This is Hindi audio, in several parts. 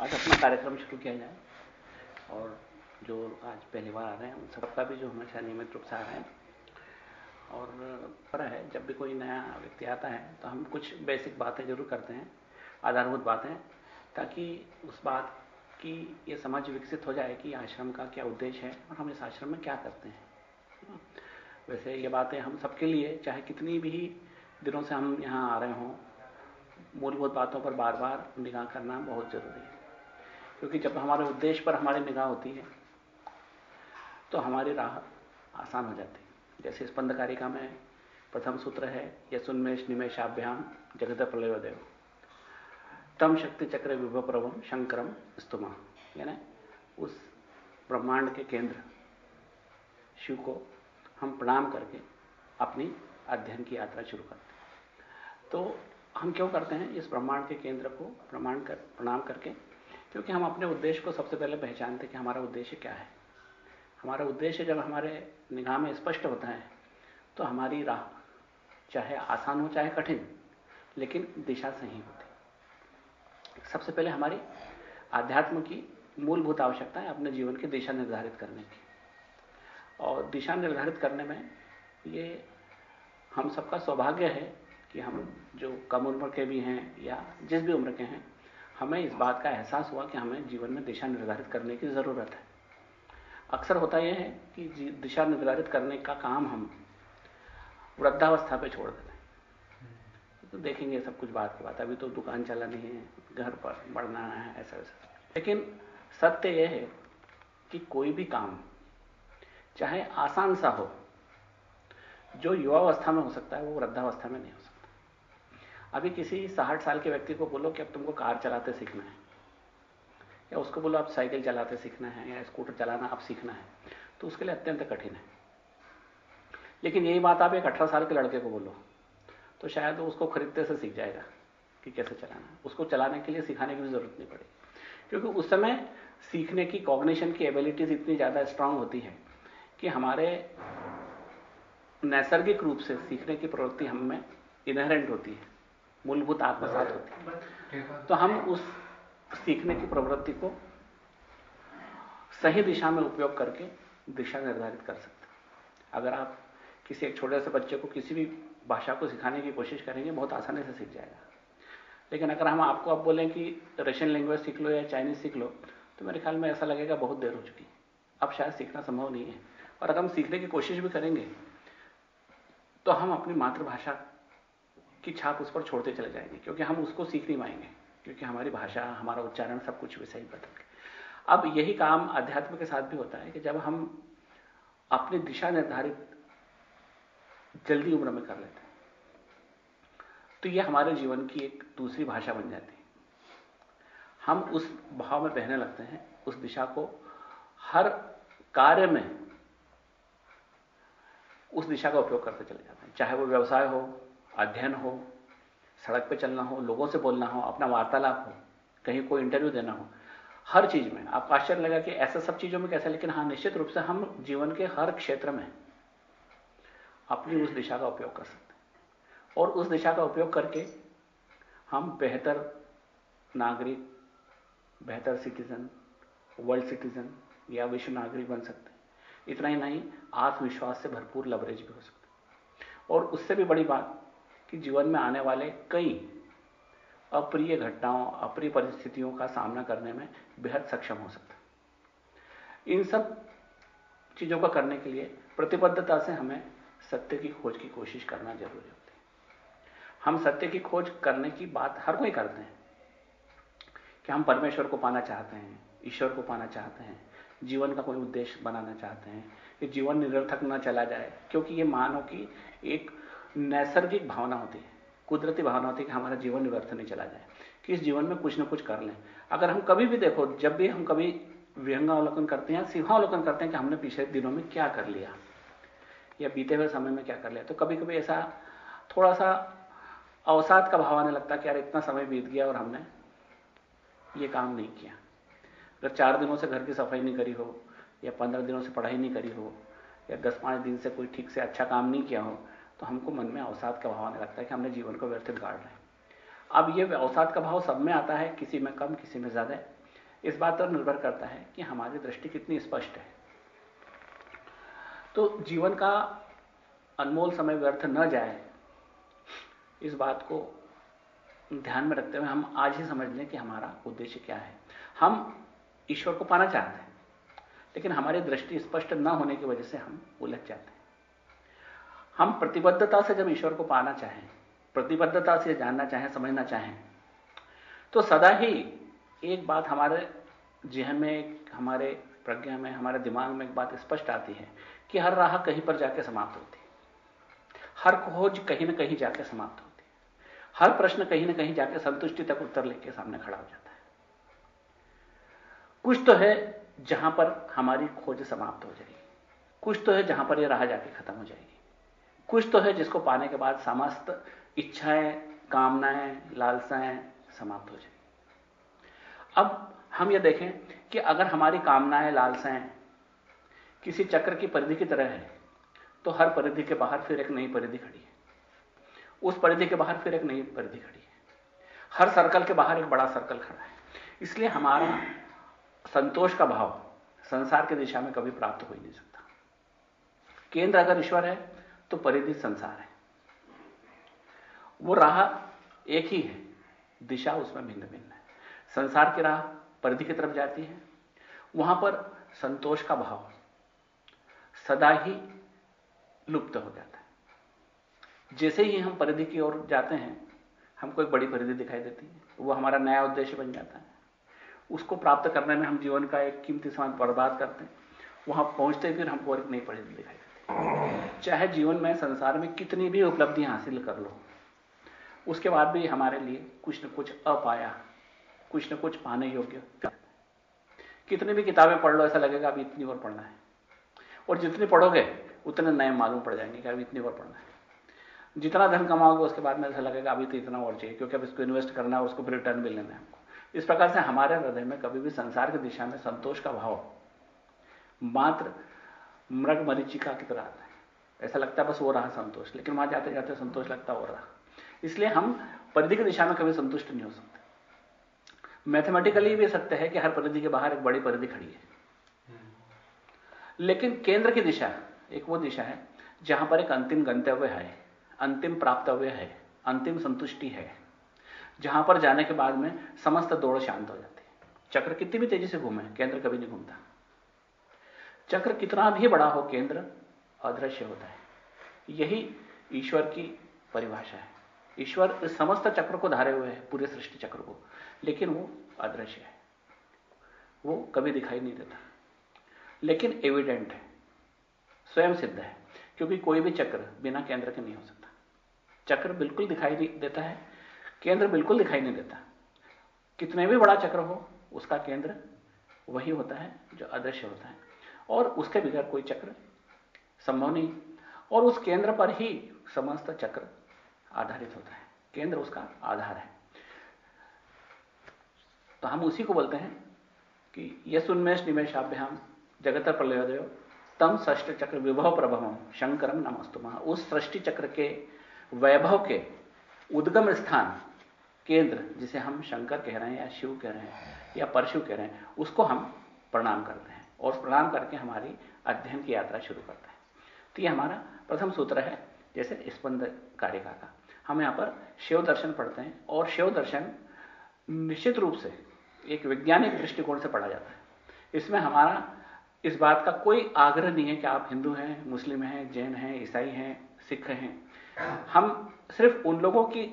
आज अपना कार्यक्रम शुरू किया जाए और जो आज पहली बार आ रहे हैं, उन सबका भी जो हमेशा नियमित रूप से आ रहे हैं। और पर है, जब भी कोई नया व्यक्ति आता है तो हम कुछ बेसिक बातें ज़रूर करते हैं, आधारभूत बातें, ताकि उस बात की ये समझ विकसित हो जाए कि आश्रम का क्या उद्देश्य है और हम इस आश्रम में क्या करते हैं। वैसे ये बातें हम सबके लिए, चाहे कितनी भी दिनों से हम यहाँ आ रहे हों, मूलभूत बातों पर बार बार निगाह करना बहुत ज़रूरी है। क्योंकि जब हमारे उद्देश्य पर हमारी निगाह होती है तो हमारी राह आसान हो जाती है। जैसे स्पंद कारिका में प्रथम सूत्र है यशुन्मेष निमेशाभ्याम जगत प्रलय देव तम शक्ति चक्र विभव प्रभम शंकरम स्तुमा। यानी उस ब्रह्मांड के केंद्र, शिव को हम प्रणाम करके अपनी अध्ययन की यात्रा शुरू करते हैं। तो हम क्यों करते हैं? इस ब्रह्मांड के केंद्र को प्रमाण कर, प्रणाम करके क्योंकि हम अपने उद्देश्य को सबसे पहले पहचानते कि हमारा उद्देश्य क्या है। हमारा उद्देश्य जब हमारे निगाह में स्पष्ट होता है तो हमारी राह चाहे आसान हो चाहे कठिन, लेकिन दिशा सही होती सबसे पहले हमारी आध्यात्म की मूलभूत आवश्यकता है अपने जीवन की दिशा निर्धारित करने की। और दिशा निर्धारित करने में ये हम सबका सौभाग्य है कि हम जो कम उम्र के भी हैं या जिस भी उम्र के हैं हमें इस बात का एहसास हुआ कि हमें जीवन में दिशा निर्धारित करने की ज़रूरत है। अक्सर होता यह है कि दिशा निर्धारित करने का काम हम वृद्धावस्था पे छोड़ देते हैं। तो देखेंगे सब कुछ बात की बात अभी तो दुकान चलानी है, घर पर बढ़ना है, ऐसा, वैसा। लेकिन सत्य यह है कि कोई भी काम, चाहे आसान सा हो, जो युवावस्था में हो सकता है, वो वृद्धावस्था में नहीं हो सकता। अभी किसी साठ साल के व्यक्ति को बोलो कि अब तुमको कार चलाते सीखना है। या उसको बोलो आप साइकिल चलाते सीखना है, या स्कूटर चलाना आप सीखना है। तो उसके लिए अत्यंत कठिन है। लेकिन यही बात आप एक अठारह साल के लड़के को बोलो तो शायद वो उसको खरीदते से सीख जाएगा कि कैसे चलाना उसको चलाने के लिए सिखाने की भी ज़रूरत नहीं पड़ेगी। क्योंकि उस समय सीखने की कॉग्निशन की एबिलिटीज इतनी ज़्यादा स्ट्रांग होती है कि हमारे नैसर्गिक रूप से सीखने की प्रवृत्ति हम इनहेरेंट होती है। मूलभूत आत्मसात होती। है तो हम उस सीखने की प्रवृत्ति को सही दिशा में उपयोग करके दिशा निर्धारित कर सकते हैं। अगर आप किसी एक छोटे से बच्चे को किसी भी भाषा को सिखाने की कोशिश करेंगे, बहुत आसानी से सीख जाएगा। लेकिन अगर हम आपको अब बोलें कि रशियन लैंग्वेज सीख लो या चाइनीज़ सीख लो तो मेरे ख्याल में ऐसा लगेगा बहुत देर हो चुकी अब शायद सीखना संभव नहीं है। और अगर हम सीखने की कोशिश भी करेंगे तो हम अपनी मातृभाषा की छाप उस पर छोड़ते चले जाएँगे, क्योंकि हम उसको सीख नहीं पाएँगे, क्योंकि हमारी भाषा, हमारा उच्चारण सब कुछ वैसे ही बदल गया। अब यही काम अध्यात्म के साथ भी होता है कि जब हम अपनी दिशा निर्धारित जल्दी उम्र में कर लेते हैं तो यह हमारे जीवन की एक दूसरी भाषा बन जाती है। हम उस भाव में बहने लगते हैं, उस दिशा को हर कार्य में उस दिशा का उपयोग करते चले जाते हैं, चाहे वो व्यवसाय हो अध्ययन हो, सड़क पे चलना हो, लोगों से बोलना हो, अपना वार्तालाप हो, कहीं कोई इंटरव्यू देना हो, हर चीज़ में। आपको आश्चर्य लगा कि ऐसा सब चीज़ों में कैसा लेकिन हाँ निश्चित रूप से हम जीवन के हर क्षेत्र में अपनी उस दिशा का उपयोग कर सकते हैं। और उस दिशा का उपयोग करके हम बेहतर नागरिक, बेहतर सिटीजन वर्ल्ड सिटीजन या विश्व नागरिक बन सकते हैं। इतना ही नहीं, आत्मविश्वास से भरपूर लवरेज भी हो सकता है। और उससे भी बड़ी बात कि जीवन में आने वाले कई अप्रिय घटनाओं, अप्रिय परिस्थितियों का सामना करने में बेहद सक्षम हो सकता है। इन सब चीज़ों का करने के लिए प्रतिबद्धता से हमें सत्य की खोज की कोशिश करना ज़रूरी होती है। हम सत्य की खोज करने की बात हर कोई करते हैं। कि हम परमेश्वर को पाना चाहते हैं, ईश्वर को पाना चाहते हैं, जीवन का कोई उद्देश्य बनाना चाहते हैं, कि जीवन निरर्थक न चला जाए, क्योंकि ये मानव की एक नैसर्गिक भावना होती है, कुदरती भावना होती है कि हमारा जीवन व्यर्थ नहीं चला जाए, कि इस जीवन में कुछ ना कुछ कर लें। अगर हम कभी भी देखो, जब भी हम कभी विहंगावलोकन करते हैं, सिंहावलोकन करते हैं कि हमने पिछले दिनों में क्या कर लिया, या बीते हुए समय में क्या कर लिया तो कभी कभी ऐसा थोड़ा सा अवसाद का भाव आने लगता है कि यार इतना समय बीत गया और हमने ये काम नहीं किया। अगर चार दिनों से घर की सफ़ाई नहीं करी हो, या पंद्रह दिनों से पढ़ाई नहीं करी हो, या दस पाँच दिन से कोई ठीक से अच्छा काम नहीं किया हो तो हमको मन में अवसाद का भाव आने लगता है कि हमने जीवन को व्यर्थित गाड़ रहे हैं। अब ये अवसाद का भाव सब में आता है, किसी में कम, किसी में ज़्यादा। इस बात पर निर्भर करता है कि हमारी दृष्टि कितनी स्पष्ट है। तो जीवन का अनमोल समय व्यर्थ न जाए, इस बात को ध्यान में रखते हुए हम आज ही समझ लें कि हमारा उद्देश्य क्या है। हम ईश्वर को पाना चाहते हैं, लेकिन हमारी दृष्टि स्पष्ट न होने की वजह से हम उलझ जाते हैं। हम प्रतिबद्धता से जब ईश्वर को पाना चाहें, प्रतिबद्धता से जानना चाहें, समझना चाहें तो सदा ही एक बात हमारे जहन में, हमारे प्रज्ञा में, हमारे दिमाग में एक बात स्पष्ट आती है कि हर राह कहीं पर जाके समाप्त होती है। हर खोज कहीं ना कहीं जाके समाप्त होती है। हर प्रश्न कहीं ना कहीं जाकर संतुष्टि तक उत्तर लेके सामने खड़ा हो जाता है। कुछ तो है जहाँ पर हमारी खोज समाप्त हो जाएगी। कुछ तो है जहाँ पर यह राह जाके खत्म हो जाएगी। कुछ तो है जिसको पाने के बाद समस्त इच्छाएँ, कामनाएँ, लालसाएँ समाप्त हो जाए अब हम यह देखें कि अगर हमारी कामनाएँ, लालसाएँ किसी चक्र की परिधि की तरह है तो हर परिधि के बाहर फिर एक नई परिधि खड़ी है। उस परिधि के बाहर फिर एक नई परिधि खड़ी है। हर सर्कल के बाहर एक बड़ा सर्कल खड़ा है। इसलिए हमारा संतोष का भाव संसार की दिशा में कभी प्राप्त हो ही नहीं सकता। केंद्र अगर ईश्वर है तो परिधि संसार है। वो राह एक ही है। दिशा उसमें भिन्न भिन्न है। संसार की राह परिधि की तरफ़ जाती है। वहाँ पर संतोष का भाव सदा ही लुप्त हो जाता है। जैसे ही हम परिधि की ओर जाते हैं, हमको एक बड़ी परिधि दिखाई देती है। वो हमारा नया उद्देश्य बन जाता है। उसको प्राप्त करने में हम जीवन का एक कीमती समय बर्बाद करते हैं। वहाँ पहुँचते फिर हमको एक नई परिधि दिखाई देती चाहे जीवन में, संसार में कितनी भी उपलब्धि हासिल कर लो, उसके बाद भी हमारे लिए कुछ न कुछ अपाया, कुछ न कुछ पाने योग्य। कितनी भी किताबें पढ़ लो, ऐसा लगेगा अभी इतनी और पढ़ना है। और जितनी पढ़ोगे, उतने नए मालूम पड़ जाएँगे कि अभी इतनी और पढ़ना है। जितना धन कमाओगे, उसके बाद में ऐसा लगेगा अभी तो इतना और चाहिए, क्योंकि अब इसको इन्वेस्ट करना है, उसको फिर रिटर्न भी लेना है हमको। इस प्रकार से हमारे हृदय में कभी भी संसार की दिशा में संतोष का भाव मात्र मृग मरीचिका की तरह आता है। ऐसा लगता है बस वो रहा संतोष, लेकिन वहाँ जाते जाते संतोष लगता हो रहा। इसलिए हम परिधि की दिशा में कभी संतुष्ट नहीं हो सकते। मैथमेटिकली भी सत्य है कि हर परिधि के बाहर एक बड़ी परिधि खड़ी है। लेकिन केंद्र की दिशा, एक वो दिशा है, जहाँ पर एक अंतिम गंतव्य है, अंतिम प्राप्तव्य है, अंतिम संतुष्टि है, जहाँ पर जाने के बाद में समस्त दौड़ शांत हो जाती है। चक्र कितनी भी तेज़ी से घूमे, केंद्र कभी नहीं घूमता। चक्र कितना भी बड़ा हो, केंद्र अदृश्य होता है। यही ईश्वर की परिभाषा है। ईश्वर इस समस्त चक्र को धारे हुए है, पूरे सृष्टि चक्र को। लेकिन वो अदृश्य है। वो कभी दिखाई नहीं देता। लेकिन एविडेंट है। स्वयं सिद्ध है। क्योंकि कोई भी चक्र बिना केंद्र के नहीं हो सकता। चक्र बिल्कुल दिखाई नहीं देता है। केंद्र बिल्कुल दिखाई नहीं देता। कितने भी बड़ा चक्र हो, उसका केंद्र वही होता है जो अदृश्य होता है। और उसके बगैर कोई चक्र संभव नहीं। और उस केंद्र पर ही समस्त चक्र आधारित होता है। केंद्र उसका आधार है। तो हम उसी को बोलते हैं कि यह उन्मेष निमेशाभ्याम जगत प्रलयोदय तम षष्ट चक्र विभव प्रभवम शंकरम नमस्तुम उस सृष्टि चक्र के वैभव के उद्गम स्थान, केंद्र, जिसे हम शंकर कह रहे हैं या शिव कह रहे हैं या परशु कह रहे हैं, उसको हम प्रणाम करते हैं। और प्रणाम करके हमारी अध्ययन की यात्रा शुरू करते हैं। तो ये हमारा प्रथम सूत्र है, जैसे स्पंद कारिका का। हम यहाँ पर शिव दर्शन पढ़ते हैं और शिव दर्शन निश्चित रूप से एक वैज्ञानिक दृष्टिकोण से पढ़ा जाता है। इसमें हमारा इस बात का कोई आग्रह नहीं है कि आप हिंदू हैं, मुस्लिम हैं, जैन हैं, ईसाई हैं, सिख हैं। हम सिर्फ़ उन लोगों की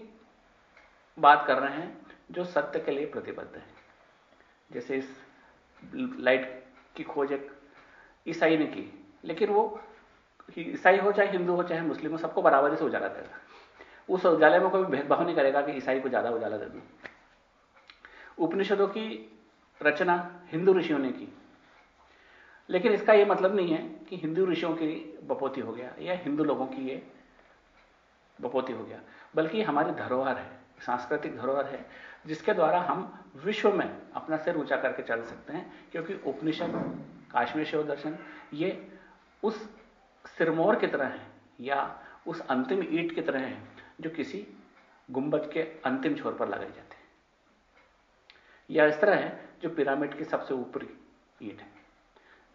बात कर रहे हैं जो सत्य के लिए प्रतिबद्ध है। जैसे इस लाइट की खोज एक ईसाई ने की। लेकिन वो ईसाई हो चाहे हिंदू हो चाहे मुस्लिम हो, सबको बराबरी से उजाला देगा उस उजाले में कोई भेदभाव नहीं करेगा कि ईसाई को ज़्यादा उजाला दे दू। उपनिषदों की रचना हिंदू ऋषियों ने की। लेकिन इसका यह मतलब नहीं है कि हिंदू ऋषियों की बपोती हो गया या हिंदू लोगों की ये बपोती हो गया। बल्कि हमारी धरोहर है, सांस्कृतिक धरोहर है। जिसके द्वारा हम विश्व में अपना सिर ऊँचा करके चल सकते हैं, क्योंकि उपनिषद, काश्मीर शिव दर्शन, ये उस सिरमौर की तरह है, या उस अंतिम ईट की तरह है, जो किसी गुंबद के अंतिम छोर पर लगाई जाती है। या इस तरह है, जो पिरामिड की सबसे ऊपरी ईट है,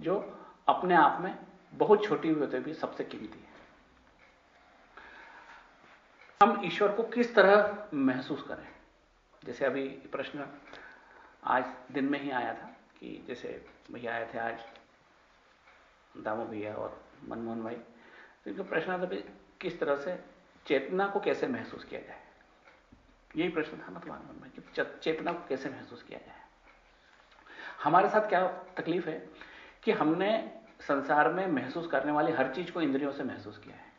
जो अपने आप में बहुत छोटी हुई होते भी सबसे कीमती है। हम ईश्वर को किस तरह महसूस करें? जैसे अभी प्रश्न आज दिन में ही आया था कि जैसे भैया आए थे आज, दामो भैया और मनमोहन भाई तो इनका प्रश्न आता किस तरह से चेतना को कैसे महसूस किया जाए? यही प्रश्न था ना तुम्हारे मन में कि चेतना को कैसे महसूस किया जाए? हमारे साथ क्या तकलीफ़ है कि हमने संसार में महसूस करने वाली हर चीज़ को इंद्रियों से महसूस किया है।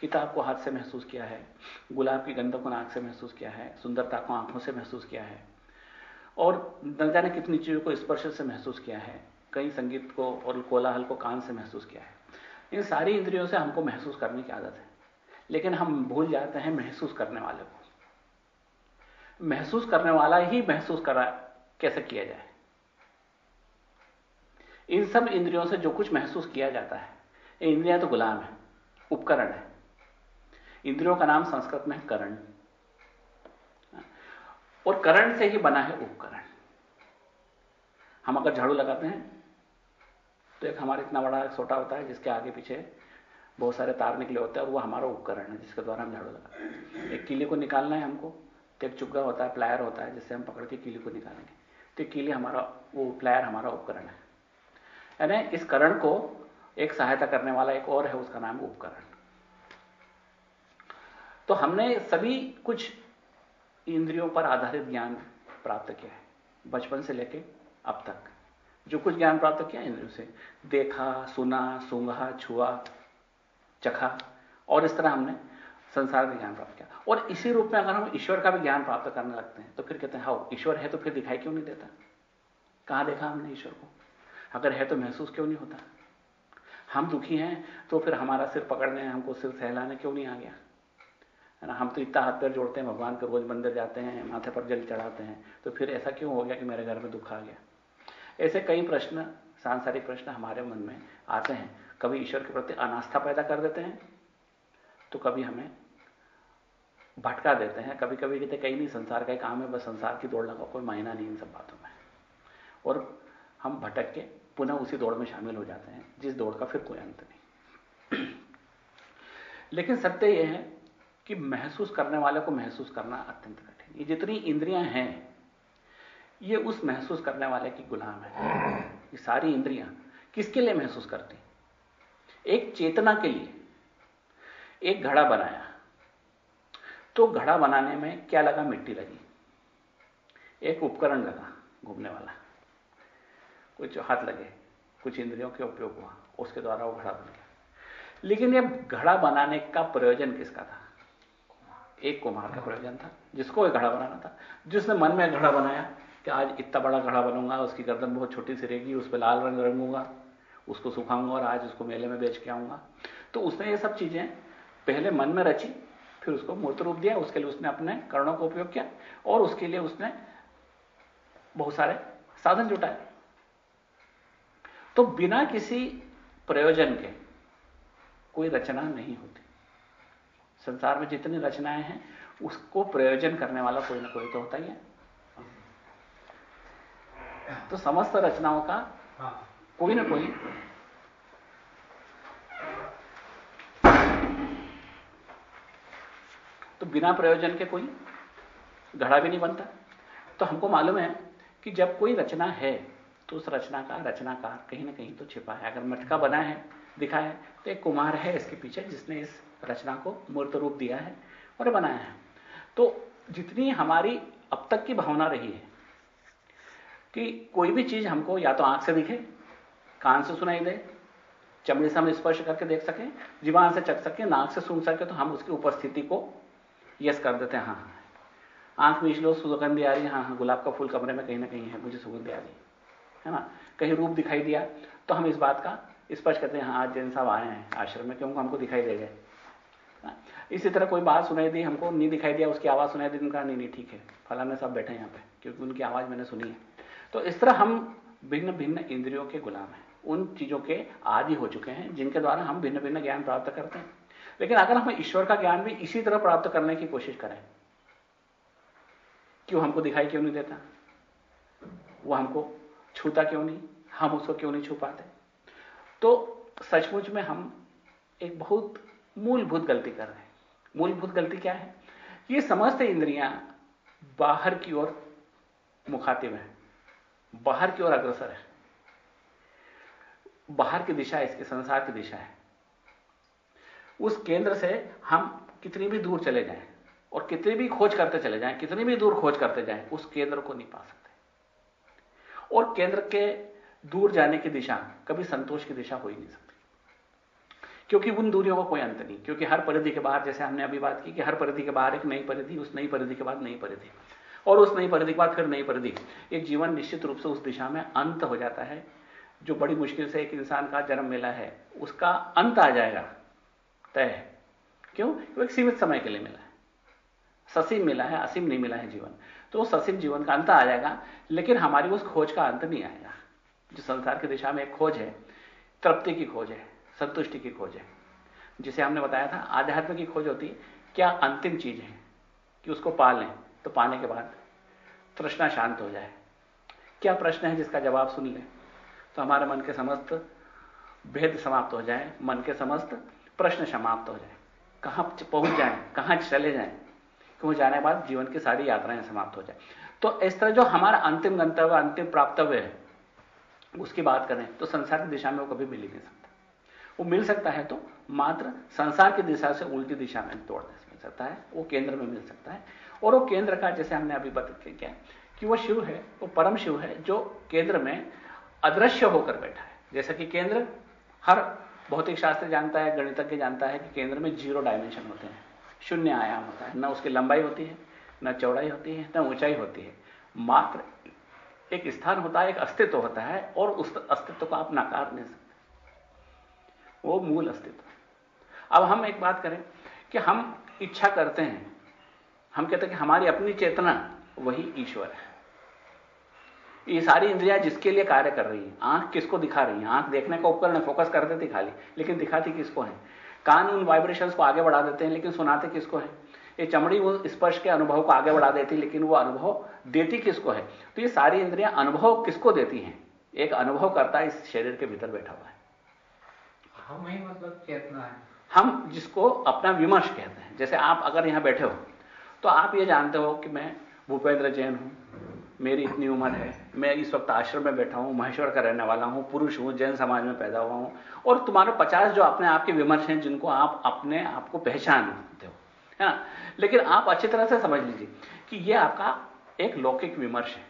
किताब को हाथ से महसूस किया है, गुलाब की गंध को नाक से महसूस किया है, सुंदरता को आँखों से महसूस किया है और न जाने कितनी चीज़ों को स्पर्श से महसूस किया है, कई संगीत को और कोलाहल को कान से महसूस किया है। इन सारी इंद्रियों से हमको महसूस करने की आदत है, लेकिन हम भूल जाते हैं महसूस करने वाले को। महसूस करने वाला ही महसूस करा, कैसे किया जाए? इन सब इंद्रियों से जो कुछ महसूस किया जाता है इंद्रियाँ तो गुलाम है, उपकरण है। इंद्रियों का नाम संस्कृत में है करण। और करण से ही बना है उपकरण। हम अगर झाड़ू लगाते हैं तो एक हमारा इतना बड़ा छोटा होता है, जिसके आगे पीछे बहुत सारे तार निकले होते हैं, और वो हमारा उपकरण है, जिसके द्वारा हम झाड़ू लगाते हैं। एक कीले को निकालना है हमको तो एक चुग्गा होता है, प्लायर होता है, जिससे हम पकड़ के कीले को निकालेंगे। तो कीले हमारा, वो प्लायर हमारा उपकरण है। यानी इस करण को एक सहायता करने वाला एक और है, उसका नाम उपकरण। तो हमने सभी कुछ इंद्रियों पर आधारित ज्ञान प्राप्त किया है, बचपन से लेके अब तक। जो कुछ ज्ञान प्राप्त किया इंद्रियों से, देखा, सुना, सूंघा, छुआ, चखा, और इस तरह हमने संसार का ज्ञान प्राप्त किया। और इसी रूप में अगर हम ईश्वर का भी ज्ञान प्राप्त करने लगते हैं तो फिर कहते हैं हाउ ईश्वर है तो फिर दिखाई क्यों नहीं देता? कहाँ देखा हमने ईश्वर को? अगर है तो महसूस क्यों नहीं होता? हम दुखी हैं तो फिर हमारा सिर पकड़ने, हमको सिर सहलाने क्यों नहीं आ गया? है ना? हम तो इतना हाथ पैर जोड़ते हैं, भगवान के रोज मंदिर जाते हैं, माथे पर जल चढ़ाते हैं। तो फिर ऐसा क्यों हो गया कि मेरे घर में दुख आ गया? ऐसे कई प्रश्न, सांसारिक प्रश्न हमारे मन में आते हैं। कभी ईश्वर के प्रति अनास्था पैदा कर देते हैं तो कभी हमें भटका देते हैं। कभी कभी कहते कहीं नहीं, संसार का काम है, बस संसार की दौड़ लगा कोई मायना नहीं इन सब बातों में। और हम भटक के पुनः उसी दौड़ में शामिल हो जाते हैं, जिस दौड़ का फिर कोई अंत नहीं। लेकिन सत्य यह है कि महसूस करने वाले को महसूस करना अत्यंत कठिन। ये जितनी इंद्रियाँ हैं, ये उस महसूस करने वाले की गुलाम है। ये सारी इंद्रियाँ किसके लिए महसूस करती? एक चेतना के लिए। एक घड़ा बनाया। तो घड़ा बनाने में क्या लगा? मिट्टी लगी। एक उपकरण लगा घूमने वाला। कुछ हाथ लगे, कुछ इंद्रियों के उपयोग हुआ, उसके द्वारा वो घड़ा बन गया। लेकिन ये घड़ा बनाने का प्रयोजन किसका था? एक कुमार का प्रयोजन था, जिसको एक घड़ा बनाना था। जिसने मन में घड़ा बनाया कि आज इतना बड़ा घड़ा बनूँगा, उसकी गर्दन बहुत छोटी सी रहेगी, उस पर लाल रंग रंगूँगा, उसको सुखाऊँगा और आज उसको मेले में बेच के आऊँगा। तो उसने ये सब चीज़ें पहले मन में रची, फिर उसको मूर्त रूप दिया, उसके लिए उसने अपने कर्णों का उपयोग किया, और उसके लिए उसने बहुत सारे साधन जुटाए। तो बिना किसी प्रयोजन के कोई रचना नहीं होती। संसार में जितनी रचनाएँ हैं उसको प्रयोजन करने वाला कोई ना कोई तो होता ही है। तो समस्त रचनाओं का कोई ना कोई तो बिना प्रयोजन के कोई घड़ा भी नहीं बनता। तो हमको मालूम है कि जब कोई रचना है तो उस रचना का रचनाकार कहीं ना कहीं तो छिपा है। अगर मटका बना है दिखा है। तो एक कुमार है इसके पीछे जिसने इस रचना को मूर्त रूप दिया है और बनाया है। तो जितनी हमारी अब तक की भावना रही है कि कोई भी चीज़ हमको या तो आँख से दिखे, कान से सुनाई दे, चमड़ी से हम स्पर्श करके देख सकें, जीवान से चख सके, नाक से सुन सके तो हम उसकी उपस्थिति को यस कर देते हैं। हाँ हाँ। आँख मीच लो, सुगंधी आ रही हाँ। हाँ गुलाब का फूल कमरे में कहीं ना कहीं है, मुझे सुगंधी आ रही है ना? कहीं रूप दिखाई दिया तो हम इस बात का स्पर्श करते हैं हाँ जैन साहब आए हैं, आश्रम में, क्योंकि हमको दिखाई दे गए। इसी तरह कोई बात सुनाई दी, हमको नहीं दिखाई दिया, उसकी आवाज़ सुनाई दी, उनका, नहीं नहीं, ठीक है, फलाने साहब बैठे हैं यहाँ पे, क्योंकि उनकी आवाज़ मैंने सुनी है। तो इस तरह हम भिन्न भिन्न इंद्रियों के गुलाम हैं, उन चीज़ों के आदि हो चुके हैं, जिनके द्वारा हम भिन्न भिन्न ज्ञान प्राप्त करते हैं। लेकिन अगर हम ईश्वर का ज्ञान भी इसी तरह प्राप्त करने की कोशिश करें, क्यों हमको दिखाई क्यों नहीं देता? वो हमको छूता क्यों नहीं? हम उसको क्यों नहीं छू पाते? तो सचमुच में हम एक बहुत मूलभूत गलती कर रहे हैं। मूलभूत गलती क्या है? ये समस्त इंद्रियाँ बाहर की ओर मुखातिब है। बाहर की ओर अग्रसर है। बाहर की दिशा इसके संसार की दिशा है। उस केंद्र से हम कितनी भी दूर चले जाएँ और कितनी भी खोज करते चले जाएँ, कितनी भी दूर खोज करते जाएँ, उस केंद्र को नहीं पा सकते। और केंद्र के दूर जाने की दिशा, कभी संतोष की दिशा हो ही नहीं सकती। क्योंकि उन दूरियों का को कोई अंत नहीं, क्योंकि हर परिधि के बाहर, जैसे हमने अभी बात की कि हर परिधि के बाहर एक नई परिधि, उस नई परिधि के बाद नई परिधि, और उस नई परिधि के बाद फिर नई परिधि। एक जीवन निश्चित रूप से उस दिशा में अंत हो जाता है, जो बड़ी मुश्किल से एक इंसान का जन्म मिला है, उसका अंत आ जाएगा, तय क्यों? वो एक सीमित समय के लिए मिला है। ससीम मिला है, असीम नहीं मिला है जीवन। तो उस असीम जीवन का अंत आ जाएगा, लेकिन हमारी उस खोज का अंत नहीं आएगा। जो संसार की दिशा में एक खोज है, तृप्ति की खोज है, संतुष्टि की खोज है। जिसे हमने बताया था, आध्यात्म की खोज होती है, क्या अंतिम चीज़ है कि उसको पा लें तो पाने के बाद तृष्णा शांत हो जाए। क्या प्रश्न है जिसका जवाब सुन लें तो हमारे मन के समस्त भेद समाप्त हो जाए, मन के समस्त प्रश्न समाप्त हो जाए। कहाँ पहुँच जाए, कहाँ चले जाए क्यों जाने के बाद जीवन की सारी यात्राएँ समाप्त हो जाए। तो इस तरह जो हमारा अंतिम गंतव्य, अंतिम प्राप्तव्य है उसकी बात करें तो संसार की दिशा में वो कभी मिल ही नहीं सकता। वो मिल सकता है तो मात्र संसार की दिशा से उल्टी दिशा में तोड़ने से मिल सकता है, वो केंद्र में मिल सकता है। और वो केंद्र का, जैसे हमने अभी बता क्या, कि वो शिव है, वो परम शिव है, जो केंद्र में अदृश्य होकर बैठा है। जैसा कि केंद्र हर भौतिक शास्त्र जानता है, गणितज्ञ जानता है कि केंद्र में ज़ीरो डायमेंशन होते हैं। शून्य आयाम होता है। न उसकी लंबाई होती है, न चौड़ाई होती है, न ऊंचाई होती है। मात्र एक स्थान होता है, एक अस्तित्व होता है, और उस अस्तित्व को आप नकार नहीं सकते। वो मूल अस्तित्व। अब हम एक बात करें कि हम इच्छा करते हैं। हम कहते हैं कि हमारी अपनी चेतना वही ईश्वर है। ये सारी इंद्रियाँ जिसके लिए कार्य कर रही है, आँख किसको दिखा रही है? आँख देखने का उपकरण फोकस कर देती खाली, लेकिन दिखाती किसको है? कान उन वाइब्रेशंस को आगे बढ़ा देते हैं, लेकिन सुनाते किसको है? ये चमड़ी वो स्पर्श के अनुभव को आगे बढ़ा देती लेकिन वो अनुभव देती किसको है? तो ये सारी इंद्रियाँ अनुभव किसको देती हैं? एक अनुभव करता इस शरीर के भीतर बैठा हुआ है। हम ही मतलब चेतना है। हम जिसको अपना विमर्श कहते हैं। जैसे आप अगर यहाँ बैठे हो तो आप ये जानते हो कि मैं भूपेंद्र जैन हूँ मेरी इतनी उम्र है मैं इस वक्त आश्रम में बैठा हूँ महेश्वर का रहने वाला हूँ पुरुष हूँ जैन समाज में पैदा हुआ हूँ और तुम्हारे पचास जो अपने आप के विमर्श हैं जिनको आप अपने आप को पहचानते हो। है, लेकिन आप अच्छी तरह से समझ लीजिए कि यह आपका एक लौकिक विमर्श है।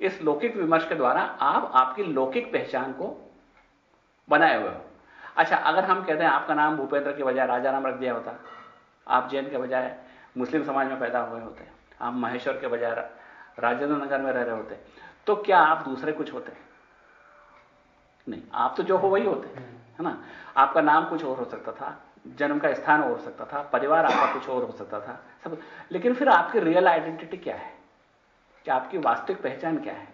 इस लौकिक विमर्श के द्वारा आप आपकी लौकिक पहचान को बनाए हुए हो। अच्छा अगर हम कहते हैं आपका नाम भूपेंद्र के बजाय राजा नाम रख दिया होता, आप जैन के बजाय मुस्लिम समाज में पैदा हुए होते, आप महेश्वर के बजाय राजेंद्र नगर में रह रहे होते तो क्या आप दूसरे कुछ होते? नहीं, आप तो जो हो वही होते, है ना? आपका नाम कुछ और हो सकता था जन्म का स्थान और हो सकता था, परिवार आपका कुछ और हो सकता था, सब। लेकिन फिर आपकी रियल आइडेंटिटी क्या है? कि आपकी वास्तविक पहचान क्या है?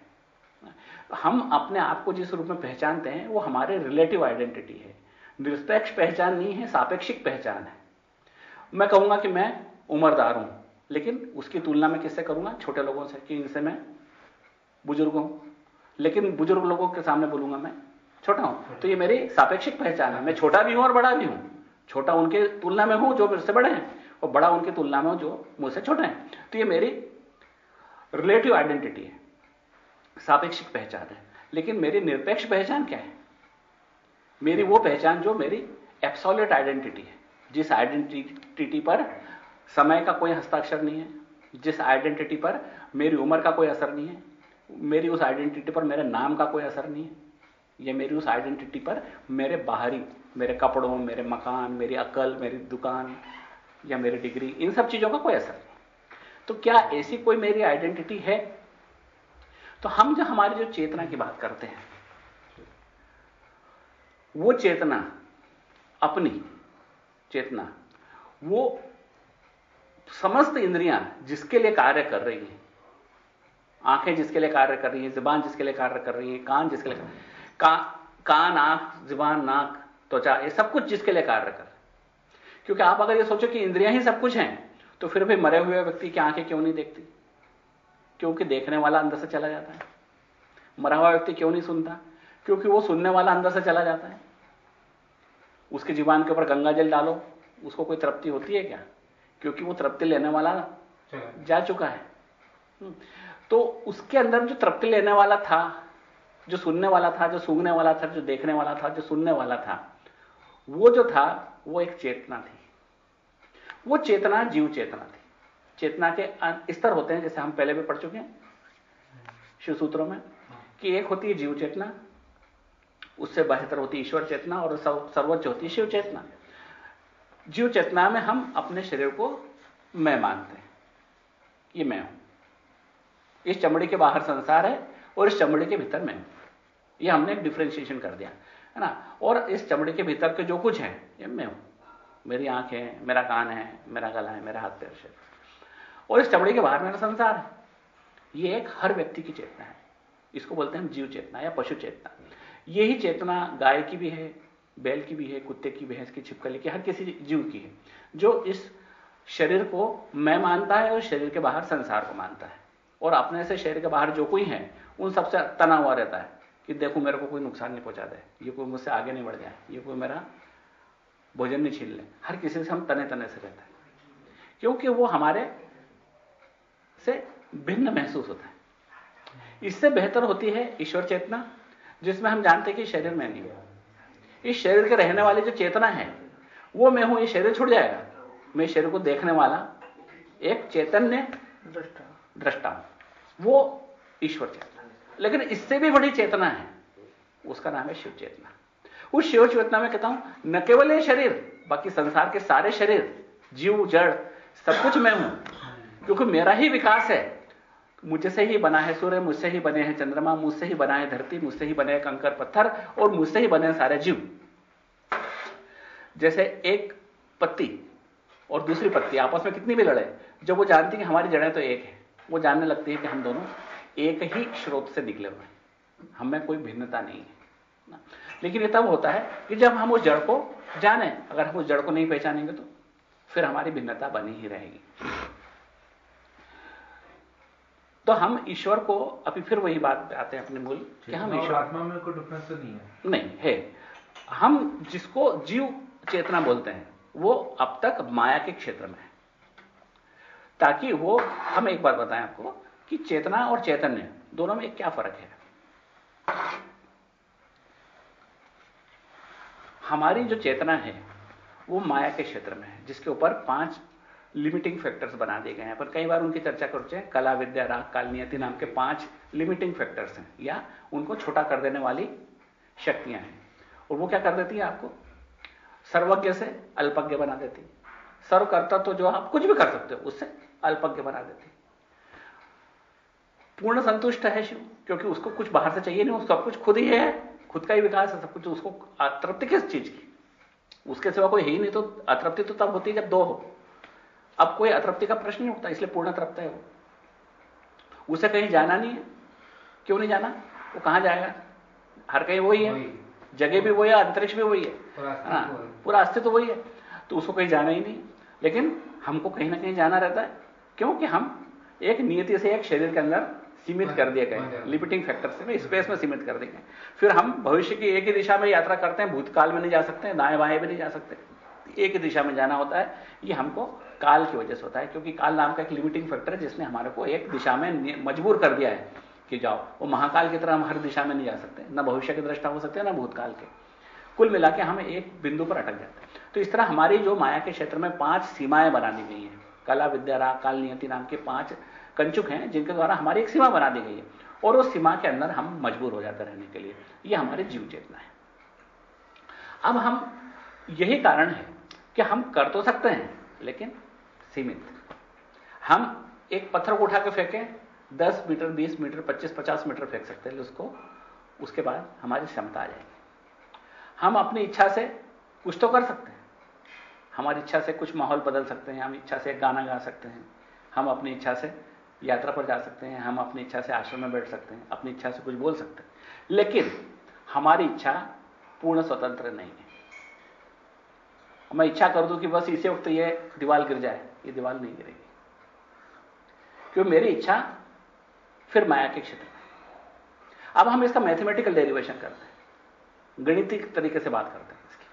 हम अपने आप को जिस रूप में पहचानते हैं, वो हमारे रिलेटिव आइडेंटिटी है। निरपेक्ष पहचान नहीं है, सापेक्षिक पहचान है। मैं कहूँगा कि मैं उम्रदार हूँ, लेकिन उसकी तुलना में किससे करूँगा? छोटे लोगों से, कि इनसे मैं बुज़ुर्ग हूँ। लेकिन बुज़ुर्ग लोगों के सामने बोलूँगा मैं छोटा हूँ। तो ये मेरी सापेक्षिक पहचान है। मैं छोटा भी हूँ और बड़ा भी हूँ। छोटा उनके तुलना में हूँ, जो मुझसे बड़े हैं, और बड़ा उनकी तुलना में हो, जो मुझसे छोटे हैं। तो ये मेरी रिलेटिव आइडेंटिटी है। सापेक्षिक पहचान है। लेकिन मेरी निरपेक्ष पहचान क्या है? मेरी वो पहचान जो मेरी एब्सोल्यूट आइडेंटिटी है। जिस आइडेंटिटी पर समय का कोई हस्ताक्षर नहीं है, जिस आइडेंटिटी पर मेरी उम्र का कोई असर नहीं है, मेरी उस आइडेंटिटी पर मेरे नाम का कोई असर नहीं है या मेरी उस आइडेंटिटी पर मेरे बाहरी, मेरे कपड़ों, मेरे मकान, मेरी अकल, मेरी दुकान या मेरी डिग्री इन सब चीज़ों का कोई असर नहीं। तो क्या ऐसी कोई मेरी आइडेंटिटी है? तो हम जो हमारी जो चेतना की बात करते हैं, वो चेतना, अपनी चेतना, वो समस्त इंद्रियाँ जिसके लिए कार्य कर रही हैं, आँखें जिसके लिए कार्य कर रही हैं, ज़ुबान जिसके लिए कार्य कर रही हैं, कान जिसके लिए का, कान आँख ज़ुबान नाक त्वचा ये सब कुछ जिसके लिए कार्य कर क्योंकि आप अगर ये सोचो कि इंद्रियाँ ही सब कुछ हैं तो फिर भी मरे हुए व्यक्ति की आँखें क्यों नहीं देखती? क्योंकि देखने वाला अंदर से चला जाता है। मरा हुआ व्यक्ति क्यों नहीं सुनता? क्योंकि वो सुनने वाला अंदर से चला जाता है। उसके जीवान के ऊपर गंगा जल डालो उसको कोई तृप्ति होती है क्या? क्योंकि वो तृप्ति लेने वाला जा चुका है। हम्म। तो उसके अंदर जो तृप्ति लेने वाला था जो सुनने वाला था, जो सूंघने वाला था, जो देखने वाला था, जो सुनने वाला था, वो जो था, वो एक चेतना थी। वो चेतना जीव चेतना थी। चेतना के स्तर होते हैं, जैसे हम पहले भी पढ़ चुके हैं, शिव सूत्रों में, कि एक होती है जीव चेतना, उससे बेहतर होती ईश्वर चेतना, और सर्वोच्च होती है शिव चेतना। जीव चेतना में हम अपने शरीर को मैं मानते हैं। ये मैं हूँ। इस चमड़ी के बाहर संसार है, और इस चमड़ी के भीतर मैं हूँ। ये हमने एक डिफ्रेंशिएशन कर दिया, है ना? और इस चमड़ी के भीतर के जो कुछ है, ये मैं हूँ। मेरी आँख है, मेरा कान है, मेरा गला है, मेरा हाथ, पैर शरीर और इस चमड़ी के बाहर मेरा संसार है। ये एक हर व्यक्ति की चेतना है। इसको बोलते हैं हम जीव चेतना या पशु चेतना। यही चेतना गाय की भी है, बैल की भी है, कुत्ते की भैंस की, छिपकली की, हर किसी जीव की है, जो इस शरीर को मैं मानता है और शरीर के बाहर संसार को मानता है। और अपने से शरीर के बाहर जो कोई है, उन सबसे तना हुआ रहता है। कि देखो मेरे को कोई नुकसान नहीं पहुँचा दे ये कोई मुझसे आगे नहीं बढ़ जाए ये कोई मेरा भोजन नहीं छीन ले। हर किसी से हम तने तने से रहता है। क्योंकि वो हमारे से भिन्न महसूस होता है। इससे बेहतर होती है ईश्वर चेतना जिसमें हम जानते हैं कि शरीर में नहीं है। इस शरीर के रहने वाली जो चेतना है वो मैं हूँ ये शरीर छुट जाएगा। मैं शरीर को देखने वाला एक चैतन्य दृष्टा। दृष्टा। वो ईश्वर चेतना। लेकिन इससे भी बड़ी चेतना है। उसका नाम है शिव चेतना। उस शिव चेतना में कहता हूँ, न केवल ये शरीर, बाकी संसार के सारे शरीर, जीव, जड़, सब कुछ मैं हूँ। क्योंकि मेरा ही विकास है। मुझसे ही बना है सूर्य, मुझसे ही बने हैं चंद्रमा, मुझसे ही बना है धरती, मुझसे ही बने हैं कंकर, पत्थर, और मुझसे ही बने हैं सारे जीव। जैसे एक पत्ती और दूसरी पत्ती, आपस में कितनी भी लड़े, जब वो जानती कि हमारी जड़ें तो एक है, वो जानने लगती है कि हम दोनों एक ही स्रोत से निकले हुए हैं। हमें कोई भिन्नता नहीं है। लेकिन ये तब होता है कि जब हम उस जड़ को जाने अगर हम उस जड़ को नहीं पहचानेंगे तो फिर हमारी भिन्नता बनी ही रहेगी। तो हम ईश्वर को अभी फिर वही बात पे आते हैं अपने मूल कि हम ईश्वर आत्मा में कोई डिफरेंस तो नहीं है। नहीं है। हम जिसको जीव चेतना बोलते हैं वो अब तक माया के क्षेत्र में है। ताकि वो हम एक बात बताएँ आपको कि चेतना और चैतन्य दोनों में क्या फ़र्क है? हमारी जो चेतना है, वो माया के क्षेत्र में है, जिसके ऊपर पाँच लिमिटिंग फैक्टर्स बना दिए गए हैं। पर कई बार उनकी चर्चा करते हैं, कला, विद्या, राग काल नियति नाम के पाँच लिमिटिंग फैक्टर्स हैं, या उनको छोटा कर देने वाली शक्तियाँ हैं। और वो क्या कर देती है आपको? सर्वज्ञ से अल्पज्ञ बना देती सर्वकर्ता तो जो आप कुछ भी कर सकते हो, उससे अल्पज्ञ बना देती पूर्ण संतुष्ट है शिव क्योंकि उसको कुछ बाहर से चाहिए नहीं सब कुछ खुद ही है खुद का ही विकास है सब कुछ उसको अतृप्ति किस चीज़ की? उसके सिवा कोई है ही नहीं तो अतृप्ति तो तब होती है जब दो हो। अब कोई अतृप्ति का प्रश्न नहीं उठता इसलिए पूर्ण तृप्त है वो। उसे कहीं जाना नहीं है। क्यों नहीं जाना? वो कहाँ जाएगा? हर कहीं वही है। जगह भी वही है अंतरिक्ष भी वही है। हाँ, पूरा अस्तित्व वही है। तो उसको कहीं जाना ही नहीं। लेकिन हमको कहीं ना कहीं जाना रहता है। क्योंकि हम एक नियति से एक शरीर के अंदर सीमित कर दिए गए लिमिटिंग फैक्टर से स्पेस में सीमित कर देंगे। फिर हम भविष्य की एक ही दिशा में यात्रा करते हैं भूतकाल में नहीं जा सकते दाएँ बाएँ भी नहीं जा सकते। एक ही दिशा में जाना होता है ये हमको काल की वजह से होता है क्योंकि काल नाम का एक लिमिटिंग फैक्टर है जिसने हमारे को एक दिशा में मजबूर कर दिया है कि जाओ। वो महाकाल की तरह हम हर दिशा में नहीं जा सकते ना भविष्य की दृष्टा हो सकते हैं ना भूतकाल के। कुल मिला के हम एक बिंदु पर अटक जाते हैं। तो इस तरह हमारी जो माया के क्षेत्र में पाँच सीमाएँ बना दी गई हैं। कला विद्या राग काल नियति नाम के पाँच कंचुक हैं, जिनके द्वारा हमारी एक सीमा बना दी गई है। और उस सीमा के अंदर हम मजबूर हो जाते रहने के लिए। यह हमारी जीव चेतना है। अब हम, यही कारण है कि हम कर तो सकते हैं, लेकिन सीमित। हम एक पत्थर को उठा के फेंकें 10 मीटर 20 मीटर 25 50 मीटर फेंक सकते हैं, उसको, उसके बाद हमारी क्षमता आ जाएगी। हम अपनी इच्छा से कुछ तो कर सकते हैं। हमारी इच्छा से कुछ माहौल बदल सकते हैं, हम इच्छा से गाना गा सकते हैं। हम अपनी इच्छा से यात्रा पर जा सकते हैं, हम अपनी इच्छा से आश्रम में बैठ सकते हैं, अपनी इच्छा से कुछ बोल सकते हैं। लेकिन हमारी इच्छा पूर्ण स्वतंत्र नहीं है। मैं इच्छा कर दूँ कि बस इसी वक्त ये दीवाल गिर जाए, ये दीवाल नहीं गिरेगी। क्यों मेरी इच्छा फिर माया के क्षेत्र में अब हम इसका मैथमेटिकल डेरिवेशन करते हैं। गणितिक तरीके से बात करते हैं इसकी।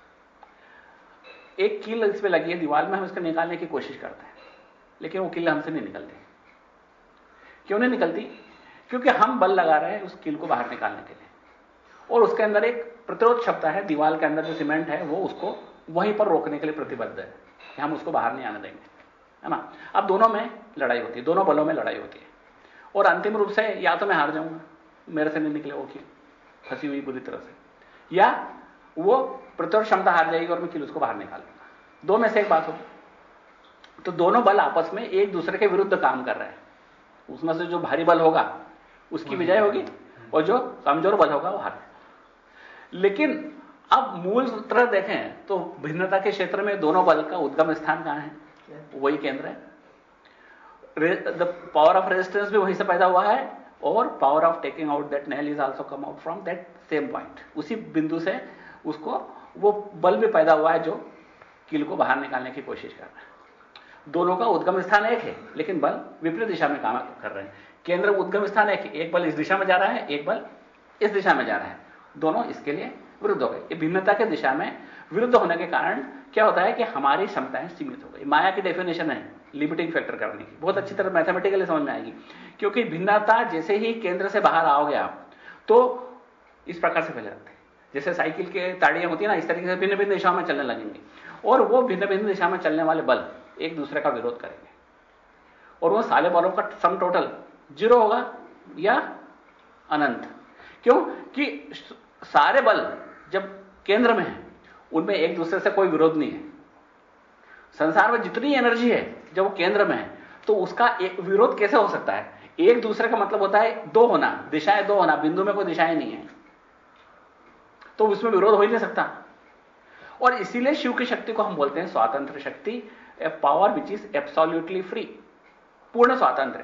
एक कील इस पर लगी है दीवार में, हम इसको निकालने की कोशिश करते हैं। लेकिन वो कील हमसे नहीं निकलती। क्यों नहीं निकलती? क्योंकि हम बल लगा रहे हैं उस कील को बाहर निकालने के लिए। और उसके अंदर एक प्रतिरोध क्षमता है, दीवार के अंदर जो सीमेंट है, वो उसको वहीं पर रोकने के लिए प्रतिबद्ध है कि हम उसको बाहर नहीं आने देंगे, है ना? अब दोनों में लड़ाई होती है, दोनों बलों में लड़ाई होती है। और अंतिम रूप से या तो मैं हार जाऊँगा, मेरे से नहीं निकले वो कील, फंसी हुई बुरी तरह से। या वो प्रतिरोध क्षमता हार जाएगी और मैं कील उसको बाहर निकाल लूँगा दो में से एक बात होगी। तो दोनों बल आपस में एक दूसरे के विरुद्ध काम कर रहे हैं। उसमें से जो भारी बल होगा उसकी विजय होगी और जो कमज़ोर बल होगा वो हार लेकिन अब मूल तरह देखें तो भिन्नता के क्षेत्र में दोनों बल का उद्गम स्थान कहाँ है? वही केंद्र है। द पावर ऑफ़ रेजिस्टेंस भी वहीं से पैदा हुआ है और power of taking out that nail is also come out from that same point उसी बिंदु से उसको वो बल भी पैदा हुआ है जो किल को बाहर निकालने की कोशिश कर रहा है। दोनों का उद्गम स्थान एक है, लेकिन बल विपरीत दिशा में काम कर रहे हैं। केंद्र उद्गम स्थान एक है, एक बल इस दिशा में जा रहा है, एक बल इस दिशा में जा रहा है। दोनों इसके लिए विरुद्ध हो गए। भिन्नता के दिशा में विरुद्ध होने के कारण क्या होता है कि हमारी क्षमताएँ सीमित हो गई। माया की डेफिनेशन है लिमिटिंग फैक्टर करने की। बहुत अच्छी तरह मैथमेटिकली समझ में आएगी। क्योंकि भिन्नता जैसे ही केंद्र से बाहर आओगे आप तो इस प्रकार से फैल जाते हैं। जैसे साइकिल के ताड़ियाँ होती है ना, इस तरीके से भिन्न भिन्न दिशाओं में चलने लगेंगे। और वो भिन्न भिन्न दिशा में चलने वाले बल एक दूसरे का विरोध करेंगे। और वो सारे बलों का सम टोटल ज़ीरो होगा या अनंत। क्यों? कि सारे बल जब केंद्र में है, उनमें एक दूसरे से कोई विरोध नहीं है। संसार में जितनी एनर्जी है, जब वो केंद्र में है तो उसका एक विरोध कैसे हो सकता है? एक दूसरे का मतलब होता है दो होना, दिशाएँ दो होना, बिंदु में कोई दिशाएँ नहीं है। तो उसमें विरोध हो ही नहीं सकता। और इसीलिए शिव की शक्ति को हम बोलते हैं स्वातंत्र शक्ति। A power which is absolutely free पूर्ण स्वातंत्र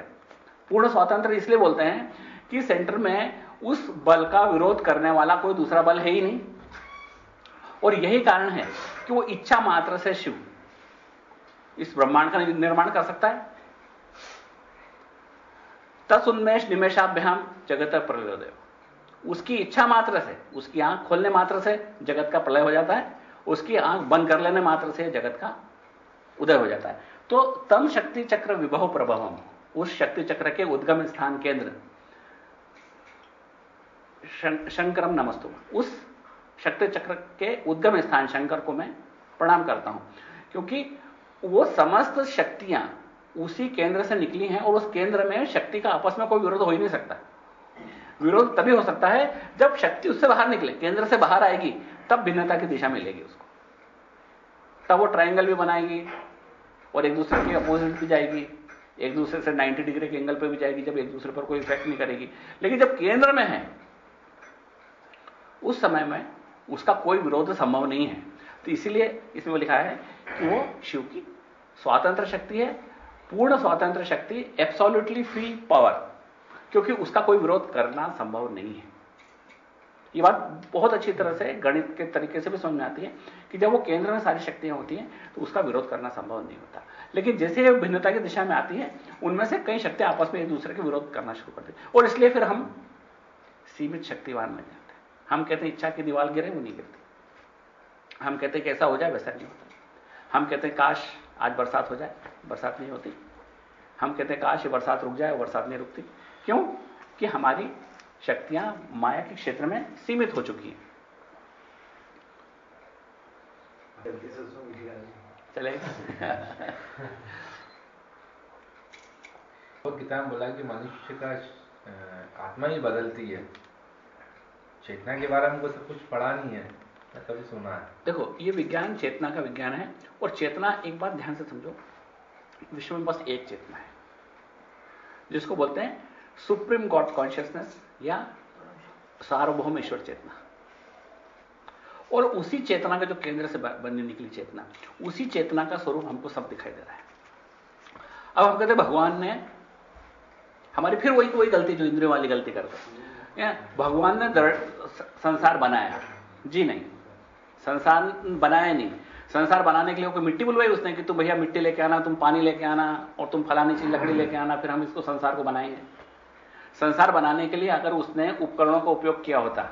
पूर्ण स्वातंत्र इसलिए बोलते हैं कि सेंटर में उस बल का विरोध करने वाला कोई दूसरा बल है ही नहीं। और यही कारण है कि वो इच्छा मात्र से शिव। इस ब्रह्मांड का निर्माण कर सकता है। तस तत्उन्मेष निमेशाभ्याम जगत प्रलयोदय। उसकी इच्छा मात्र से, उसकी आँख खोलने मात्र से जगत का प्रलय हो जाता है। उसकी आँख बंद कर लेने मात्र से जगत का उदय हो जाता है। तो तम शक्ति चक्र विभव प्रभवम, उस शक्ति चक्र के उद्गम स्थान केंद्र। शंकरम नमस्तु। उस शक्ति चक्र के उद्गम स्थान शंकर को मैं प्रणाम करता हूँ। क्योंकि वो समस्त शक्तियाँ उसी केंद्र से निकली हैं और उस केंद्र में शक्ति का आपस में कोई विरोध हो ही नहीं सकता। विरोध तभी हो सकता है जब शक्ति उससे बाहर निकले, केंद्र से बाहर आएगी, तब भिन्नता की दिशा मिलेगी उसको। तब वो ट्राइंगल भी बनाएगी और एक दूसरे के अपोजिट भी जाएगी। एक दूसरे से 90 डिग्री के एंगल पर भी जाएगी जब एक दूसरे पर कोई इफ़ेक्ट नहीं करेगी। लेकिन जब केंद्र में है, उस समय में उसका कोई विरोध संभव नहीं है। तो इसीलिए इसमें वो लिखा है कि वो शिव की स्वतंत्र शक्ति है, पूर्ण स्वतंत्र शक्ति एब्सोल्युटली फ्री पावर क्योंकि उसका कोई विरोध करना संभव नहीं है। ये बात बहुत अच्छी तरह से गणित के तरीके से भी समझ में आती है कि जब वो केंद्र में सारी शक्तियाँ होती हैं तो उसका विरोध करना संभव नहीं होता। लेकिन जैसे भिन्नता की दिशा में आती है, उनमें से कई शक्तियाँ आपस में एक दूसरे के विरोध करना शुरू करती और इसलिए फिर हम सीमित शक्तिवान बन जाते हैं। हम कहते हैं इच्छा की दीवार गिरे, वो नहीं गिरती। हम कहते हैं कि ऐसा हो जाए, वैसा नहीं होता। हम कहते हैं काश आज बरसात हो जाए, बरसात नहीं होती। हम कहते हैं काश बरसात रुक जाए बरसात नहीं रुकती। क्यों? कि हमारी शक्तियाँ माया के क्षेत्र में सीमित हो चुकी हैं। चलेगा। और किताब बोला कि मनुष्य का आत्मा ही बदलती है। चेतना के बारे में हमको सब कुछ पढ़ा नहीं है कभी सुना है। देखो ये विज्ञान चेतना का विज्ञान है और चेतना एक बात ध्यान से समझो विश्व में बस एक चेतना है जिसको बोलते हैं सुप्रीम गॉड कॉन्शियसनेस या सार्वभौम ईश्वर चेतना। और उसी चेतना का जो केंद्र से बनने निकली चेतना, उसी चेतना का स्वरूप हमको सब दिखाई दे रहा है। अब हम कहते भगवान ने हमारी फिर वही वही गलती, जो इंद्रियों वाली गलती करते भगवान ने संसार बनाया। जी नहीं। संसार बनाया नहीं। संसार बनाने के लिए कोई मिट्टी बुलवाई उसने कि तुम भैया मिट्टी लेके आना, तुम पानी लेके आना, और तुम फलानी चीज़ लकड़ी लेके आना, फिर हम इसको संसार को बनाएँगे। संसार बनाने के लिए अगर उसने उपकरणों का उपयोग किया होता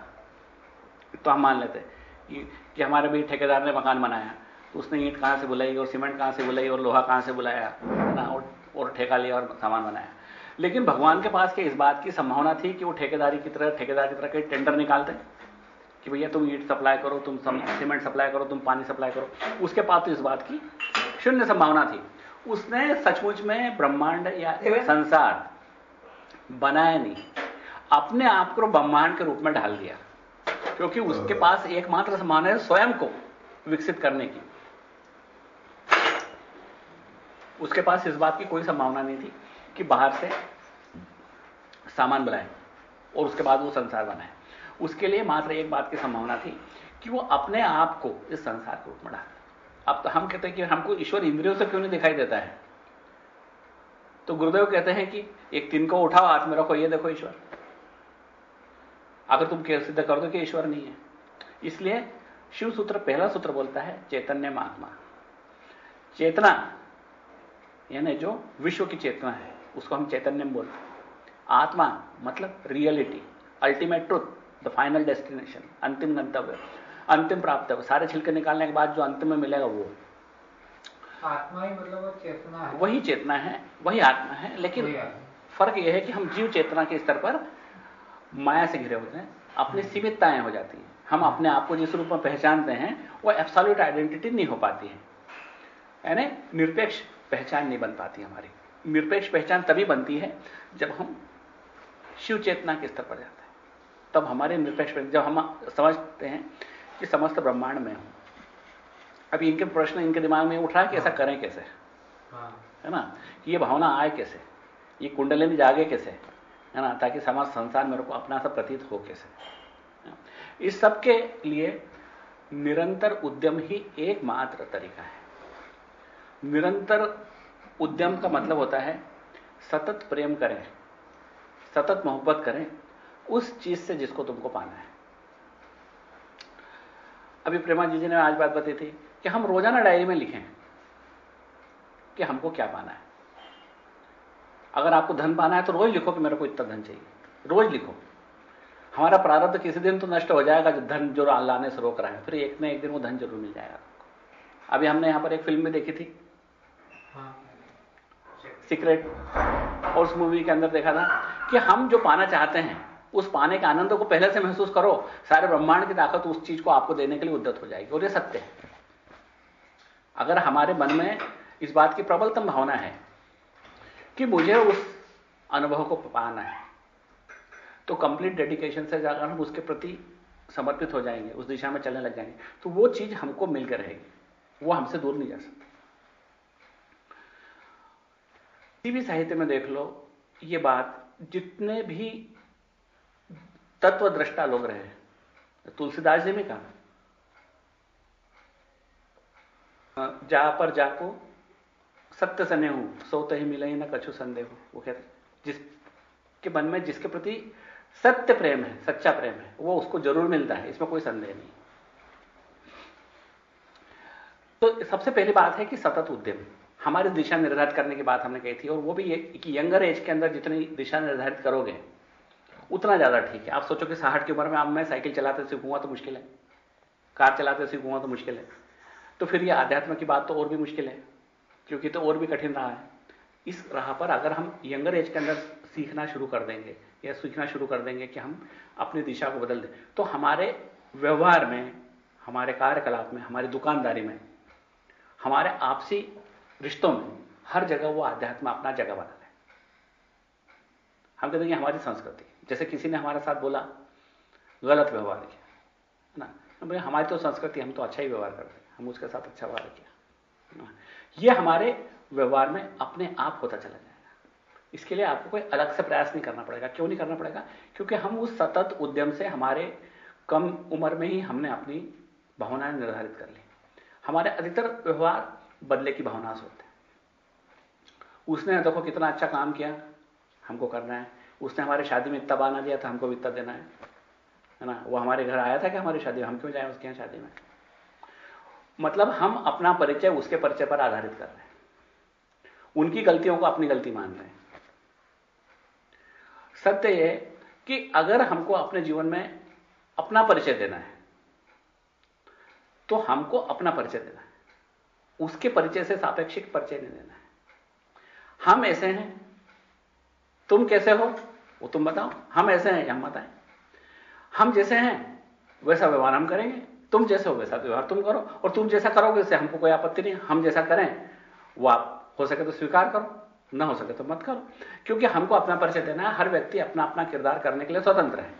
तो हम मान लेते कि, कि हमारे भी ठेकेदार ने मकान बनाया तो उसने ईंट कहाँ से बुलाई और सीमेंट कहाँ से बुलाई और लोहा कहाँ से बुलाया है ना और, और ठेका लिया और सामान बनाया। लेकिन भगवान के पास के इस बात की संभावना थी कि वो ठेकेदारी की तरह ठेकेदार की तरह कई टेंडर निकालते कि भैया तुम ईट सप्लाई करो तुम सीमेंट सप्लाई करो तुम पानी सप्लाई करो। उसके पास तो इस बात की शून्य संभावना थी। उसने सचमुच में ब्रह्मांड या संसार बनाया नहीं। अपने आप को ब्रह्मांड के रूप में ढाल दिया। क्योंकि उसके पास एकमात्र संभावना है स्वयं को विकसित करने की। उसके पास इस बात की कोई संभावना नहीं थी कि बाहर से सामान बनाए और उसके बाद वो संसार बनाए। उसके लिए मात्र एक बात की संभावना थी कि वो अपने आप को इस संसार के रूप में डाल अब तो हम कहते हैं कि हमको ईश्वर इंद्रियों से क्यों नहीं दिखाई देता है? तो गुरुदेव कहते हैं कि एक तीन को उठाओ, हाथ में रखो, ये देखो ईश्वर। अगर तुम सिद्ध कर दो कि ईश्वर नहीं है। इसलिए शिव सूत्र पहला सूत्र बोलता है, चैतन्य महात्मा। चेतना, यानी जो विश्व की चेतना है, उसको हम चैतन्य बोलते हैं। आत्मा मतलब reality ultimate truth the final destination अंतिम गंतव्य, अंतिम प्राप्त सारे छिलके निकालने के बाद जो अंतिम में मिलेगा वो। आत्मा ही मतलब चेतना है। वही चेतना है वही आत्मा है लेकिन फ़र्क यह है कि हम जीव चेतना के स्तर पर माया से घिरे होते हैं अपनी हम्म। सीमितताएँ हो जाती हैं। हम अपने आप को जिस रूप में पहचानते हैं वो एब्सोल्यूट आइडेंटिटी नहीं हो पाती है। यानी निरपेक्ष पहचान नहीं बन पाती हमारी। निरपेक्ष पहचान तभी बनती है जब हम शिव चेतना के स्तर पर जाते हैं। तब हमारे निरपेक्ष जब हम समझते हैं कि समस्त ब्रह्मांड में हूँ। अभी इनके प्रश्न इनके दिमाग में उठ रहा है कि ऐसा हाँ। करें कैसे? हाँ। है ना? कि ये भावना आए कैसे? ये कुंडलिनी जागे कैसे? है ना? ताकि समाज संसार मेरे को अपना सा प्रतीत हो कैसे? इस सब के लिए निरंतर उद्यम ही एकमात्र तरीका है। निरंतर उद्यम का मतलब होता है सतत प्रेम करें सतत मोहब्बत करें उस चीज़ से जिसको तुमको पाना है। अभी प्रेमा जी जी ने आज बात बताई थी कि हम रोज़ाना डायरी में लिखें कि हमको क्या पाना है। अगर आपको धन पाना है तो रोज लिखो कि मेरे को इतना धन चाहिए। रोज लिखो। हमारा प्रारब्ध किसी दिन तो नष्ट हो जाएगा जो धन जो लाने से रोक रहा है। फिर एक ना एक दिन वो धन ज़रूर मिल जाएगा अभी हमने यहाँ पर एक फ़िल्म भी देखी थी। हाँ। सीक्रेट और उस मूवी के अंदर देखा था कि हम जो पाना चाहते हैं उस पाने के आनंद को पहले से महसूस करो। सारे ब्रह्मांड की ताकत उस चीज़ को आपको देने के लिए उद्दत हो जाएगी। और ये सत्य है। अगर हमारे मन में इस बात की प्रबलतम भावना है कि मुझे उस अनुभव को पाना है तो कंप्लीट डेडिकेशन से जाकर हम उसके प्रति समर्पित हो जाएँगे, उस दिशा में चलने लग जाएँगे। तो वो चीज़ हमको मिलकर रहेगी, वो हमसे दूर नहीं जा सकती। किसी भी साहित्य में देख लो, ये बात जितने भी तत्वद्रष्टा लोग रहे तुलसीदास जी में कहा जा पर जाको, सत्य सने हूँ सोते ही मिले ही ना कछु संदेह वो कहते जिसके मन में, जिसके प्रति सत्य प्रेम है, सच्चा प्रेम है, वो उसको ज़रूर मिलता है, इसमें कोई संदेह नहीं। तो सबसे पहली बात है कि सतत उद्यम। हमारी दिशा निर्धारित करने की बात हमने कही थी, और वो भी ये कि यंगर एज के अंदर जितनी दिशा निर्धारित करोगे, उतना ज़्यादा ठीक है। आप सोचो कि साहठ की उम्र में, अब मैं साइकिल चलाते सीखूँगा तो मुश्किल है, कार चलाते सीखूँगा तो मुश्किल है। तो फिर ये आध्यात्म की बात तो और भी मुश्किल है, क्योंकि तो और भी कठिन रहा है। इस राह पर अगर हम यंगर एज के अंदर सीखना शुरू कर देंगे, या सीखना शुरू कर देंगे कि हम अपनी दिशा को बदल दें तो हमारे व्यवहार में, हमारे कार्यकलाप में, हमारी दुकानदारी में, हमारे आपसी रिश्तों में हर जगह वो आध्यात्म अपना जगह बना ले हम कहते हैं हमारी संस्कृति, जैसे किसी ने हमारे साथ बोला, गलत व्यवहार किया ना? भाई हमारी तो संस्कृति, हम तो अच्छा ही व्यवहार करते हैं। हम उसके साथ अच्छा व्यवहार किया। ये हमारे व्यवहार में अपने आप होता चला जाएगा। इसके लिए आपको कोई अलग से प्रयास नहीं करना पड़ेगा। क्यों नहीं करना पड़ेगा? क्योंकि हम उस सतत उद्यम से हमारे कम उम्र में ही हमने अपनी भावनाएँ निर्धारित कर ली। हमारे अधिकतर व्यवहार बदले की भावना से होते हैं। उसने देखो कितना अच्छा काम किया, हमको करना है। उसने हमारे शादी में इतना बाना दिया था, हमको भी इतना देना है। है ना? वो हमारे घर आया था कि हमारी शादी में? हम क्यों जाए उसके यहाँ शादी में? मतलब हम अपना परिचय उसके परिचय पर आधारित कर रहे हैं। उनकी गलतियों को अपनी गलती मान रहे हैं। सत्य यह कि अगर हमको अपने जीवन में अपना परिचय देना है तो हमको अपना परिचय देना है। उसके परिचय से सापेक्षिक परिचय नहीं देना है। हम ऐसे हैं, तुम कैसे हो, वो तुम बताओ। हम ऐसे हैं, हम बताएँ। हम जैसे हैं, वैसा व्यवहार हम करेंगे। तुम जैसे हो वैसा व्यवहार तुम करो, और तुम जैसा करोगे इससे हमको कोई आपत्ति नहीं, हम जैसा करें, वो आप हो सके तो स्वीकार करो, ना हो सके तो मत करो। क्योंकि हमको अपना परिचय देना है, हर व्यक्ति अपना अपना किरदार करने के लिए स्वतंत्र है।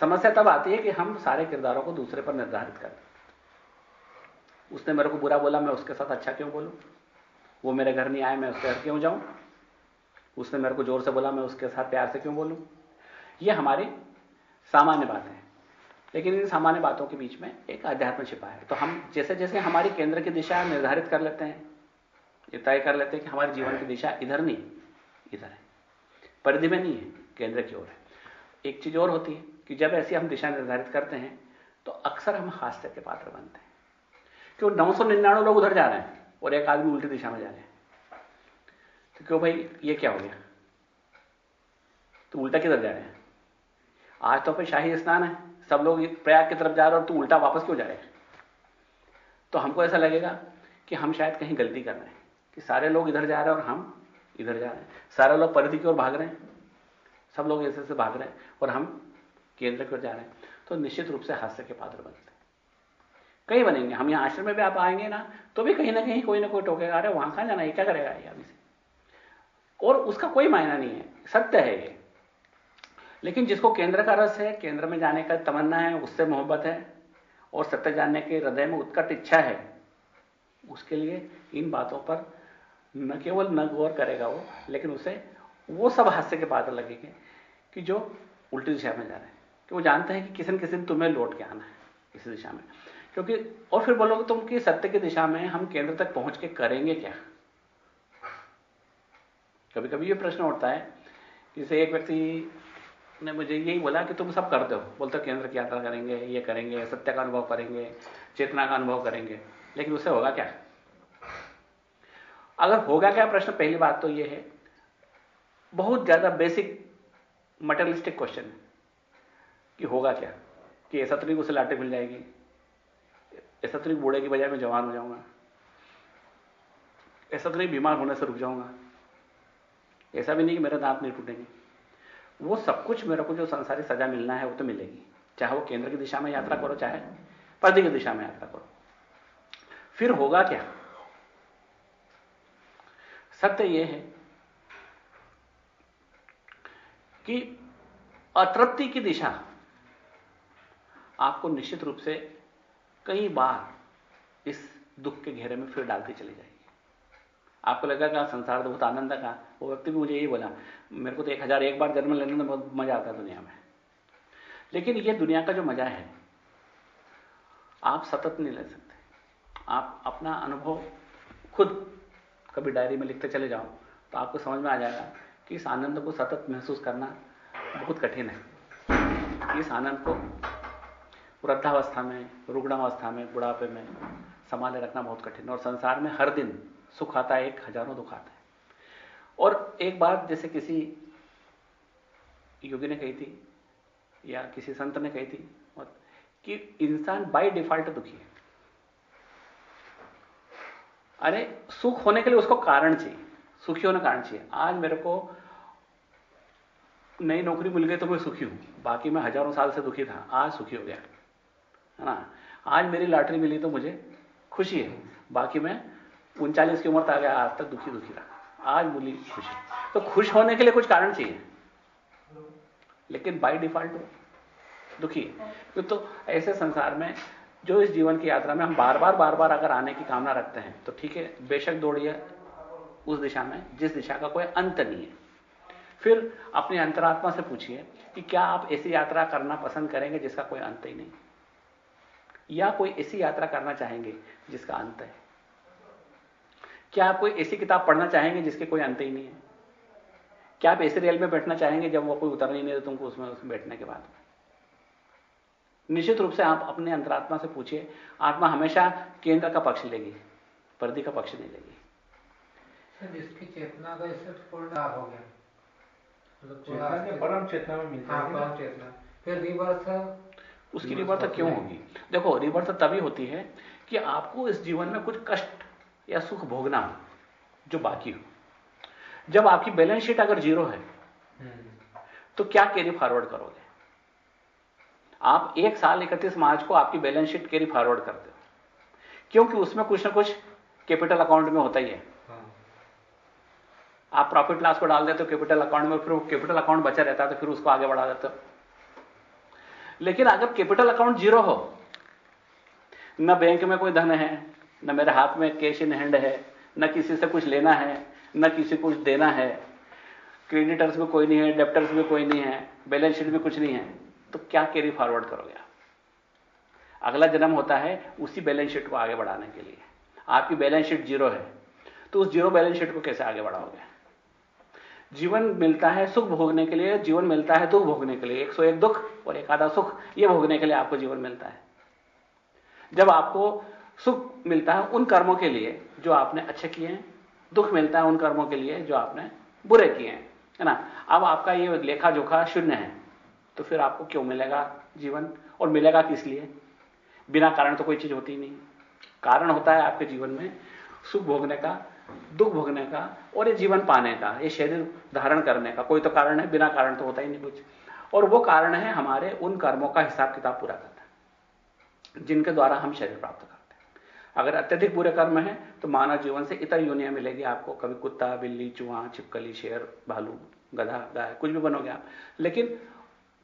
समस्या तब आती है कि हम सारे किरदारों को दूसरे पर निर्धारित कर उसने मेरे को बुरा बोला, मैं उसके साथ अच्छा क्यों बोलूँ? वो मेरे घर नहीं आए, मैं उसके घर क्यों जाऊँ? उसने मेरे को ज़ोर से बोला, मैं उसके साथ प्यार से क्यों बोलूँ? ये हमारी सामान्य बात है। लेकिन इन सामान्य बातों के बीच में एक अध्यात्म छिपा है। तो हम जैसे जैसे हमारी केंद्र की दिशा निर्धारित कर लेते हैं, ये तय कर लेते हैं कि हमारे जीवन की दिशा इधर नहीं, इधर है। परिधि में नहीं है, केंद्र की ओर है। एक चीज़ और होती है कि जब ऐसी हम दिशा निर्धारित करते हैं तो अक्सर हम हास्य के पात्र बनते हैं। क्यों? नौ सौ निन्यानवे लोग उधर जा रहे हैं और एक आदमी उल्टी दिशा में जा रहे हैं। तो क्यों भाई? ये क्या हो गया? तो उल्टा किधर जा रहे हैं? आज तो फिर शाही स्नान है। सब लोग प्रयाग की तरफ़ जा रहे हैं और तू उल्टा वापस क्यों जा रहे तो हमको ऐसा लगेगा कि हम शायद कहीं गलती कर रहे हैं, कि सारे लोग इधर जा रहे हैं और हम इधर जा रहे हैं। सारे लोग परिधि की ओर भाग रहे हैं, सब लोग ऐसे ऐसे भाग रहे हैं और हम केंद्र की ओर जा रहे हैं। तो निश्चित रूप से हास्य के पात्र बनते हैं कहीं बनेंगे, हम यहाँ आश्रम में भी आप आएँगे ना तो भी कहीं ना कहीं कोई ना कोई टोकेगा अरे वहाँ कहाँ जाना ये क्या करेगा? ये अभी से और उसका कोई मायना नहीं है, सत्य है ये। लेकिन जिसको केंद्र का रस है, केंद्र में जाने का तमन्ना है, उससे मोहब्बत है और सत्य जानने के हृदय में उत्कट इच्छा है, उसके लिए इन बातों पर न केवल न गौर करेगा वो, लेकिन उसे वो सब हास्य के पात्र लगेंगे कि जो उल्टी दिशा में जा रहे हैं। कि वो जानते हैं कि किसी न किसी तुम्हें लौट के आना है इस दिशा में। क्योंकि, और फिर बोलोगे तुम कि सत्य की दिशा में हम केंद्र तक पहुँच के करेंगे क्या? कभी कभी ये प्रश्न उठता है जैसे एक व्यक्ति ने मुझे यही बोला कि तुम सब करते हो बोलते हो केंद्र की यात्रा करेंगे, ये करेंगे, सत्य का अनुभव करेंगे, चेतना का अनुभव करेंगे। लेकिन उससे होगा क्या? अगर होगा क्या? प्रश्न पहली बात तो यह है, बहुत ज़्यादा बेसिक मटेरियलिस्टिक क्वेश्चन है कि होगा क्या? कि ऐसा तो नहीं उसे लाटे मिल जाएगी ऐसा बूढ़े की बजाय मैं जवान हो जाऊँगा ऐसा तो नहीं बीमार होने से रुक जाऊँगा। ऐसा भी नहीं कि मेरे दांत नहीं टूटेंगे। वो सब कुछ मेरे को जो संसारी सजा मिलना है, वो तो मिलेगी। चाहे वो केंद्र की दिशा में यात्रा करो, चाहे पर्दे की दिशा में यात्रा करो। फिर होगा क्या? सत्य यह है कि अतृप्ति की दिशा आपको निश्चित रूप से कई बार इस दुख के घेरे में फिर डालती चली जाएगी। आपको लगा कि संसार तो बहुत आनंद का, वो व्यक्ति भी मुझे यही बोला, मेरे को तो एक हज़ार एक बार जन्म लेने में बहुत मज़ा आता है दुनिया में। लेकिन ये दुनिया का जो मज़ा है, आप सतत नहीं ले सकते। आप अपना अनुभव खुद कभी डायरी में लिखते चले जाओ तो आपको समझ में आ जाएगा कि इस आनंद को सतत महसूस करना बहुत कठिन है। इस आनंद को वृद्धावस्था में, रुग्णावस्था में, बुढ़ापे में संभाले रखना बहुत कठिन और संसार में हर दिन सुख आता है, एक हज़ारों दुख आता है। और एक बात जैसे किसी योगी ने कही थी, या किसी संत ने कही थी कि इंसान बाय डिफ़ॉल्ट दुखी है। अरे, सुख होने के लिए उसको कारण चाहिए, सुखी होने कारण चाहिए। आज मेरे को नई नौकरी मिल गई तो मैं सुखी हूँ, बाकी मैं हज़ारों साल से दुखी था, आज सुखी हो गया, है ना? आज मेरी लॉटरी मिली तो मुझे खुशी है, बाकी मैं उनचालीस की उम्र तक आ गया आज तक दुखी दुखी रहा। आज मिली खुशी। तो खुश होने के लिए कुछ कारण चाहिए। लेकिन बाय डिफ़ॉल्ट दुखी है। तो ऐसे संसार में जो इस जीवन की यात्रा में हम बार बार बार बार अगर आने की कामना रखते हैं तो ठीक है बेशक दौड़िए उस दिशा में जिस दिशा का कोई अंत नहीं है। फिर अपनी अंतरात्मा से पूछिए कि क्या आप ऐसी यात्रा करना पसंद करेंगे जिसका कोई अंत ही नहीं? या कोई ऐसी यात्रा करना चाहेंगे जिसका अंत है? क्या आप कोई ऐसी किताब पढ़ना चाहेंगे जिसके कोई अंत ही नहीं है? क्या आप ऐसे रेल में बैठना चाहेंगे जब वो कोई उतरना ही नहीं दे तुमको उसमें उसमें बैठने के बाद? निश्चित रूप से आप अपने अंतरात्मा से पूछिए आत्मा हमेशा केंद्र का पक्ष लेगी पर्दी का पक्ष नहीं लेगी। जिसकी चेतना का इससे पूर्ण हो गया। मतलब पूरा चेतना के परम चेतना में मिलता हाँ है परम चेतना। फिर रिबर्थ उसकी रिबर्थ क्यों होगी? देखो रिवर्थ तभी होती है कि आपको इस जीवन में कुछ कष्ट या सुख भोगना हो जो बाकी हो। जब आपकी बैलेंस शीट अगर ज़ीरो है तो क्या कैरी फॉरवर्ड करोगे? आप एक साल इकतीस मार्च को आपकी बैलेंस शीट कैरी फॉरवर्ड करते हो। क्योंकि उसमें कुछ ना कुछ कैपिटल अकाउंट में होता ही है। आप प्रॉफिट लॉस को डाल देते हो कैपिटल अकाउंट में फिर कैपिटल अकाउंट बचा रहता है तो फिर उसको आगे बढ़ा देते हो। लेकिन अगर कैपिटल अकाउंट ज़ीरो हो, न बैंक में कोई धन है न मेरे हाथ में कैश इन हैंड है, न किसी से कुछ लेना है, न किसी को कुछ देना है। क्रेडिटर्स में कोई नहीं है डेप्टर्स में कोई नहीं है बैलेंस शीट में कुछ नहीं है। तो क्या कैरी फॉरवर्ड करोगे आप? अगला जन्म होता है उसी बैलेंस शीट को आगे बढ़ाने के लिए। आपकी बैलेंस शीट ज़ीरो है। तो उस ज़ीरो बैलेंस शीट को कैसे आगे बढ़ाओगे? जीवन मिलता है सुख भोगने के लिए, जीवन मिलता है दुख भोगने के लिए। एक सौ एक दुख और एक आधा सुख, ये भोगने के लिए आपको जीवन मिलता है। जब आपको सुख मिलता है उन कर्मों के लिए जो आपने अच्छे किए हैं, दुख मिलता है उन कर्मों के लिए जो आपने बुरे किए हैं, है ना? अब आपका ये लेखा जोखा शून्य है तो फिर आपको क्यों मिलेगा जीवन? और मिलेगा किस लिए? बिना कारण तो कोई चीज़ होती नहीं। कारण होता है आपके जीवन में सुख भोगने का, दुख भोगने का और ये जीवन पाने का, ये शरीर धारण करने का। कोई तो कारण है, बिना कारण तो होता ही नहीं कुछ। और वो कारण है हमारे उन कर्मों का हिसाब किताब पूरा करना, जिनके द्वारा हम शरीर प्राप्त अगर अत्यधिक बुरे कर्म है तो मानव जीवन से इतर यूनिया मिलेगी आपको। कभी कुत्ता, बिल्ली, चूहा, छिपकली, शेर, भालू, गधा, गाय, कुछ भी बनोगे आप। लेकिन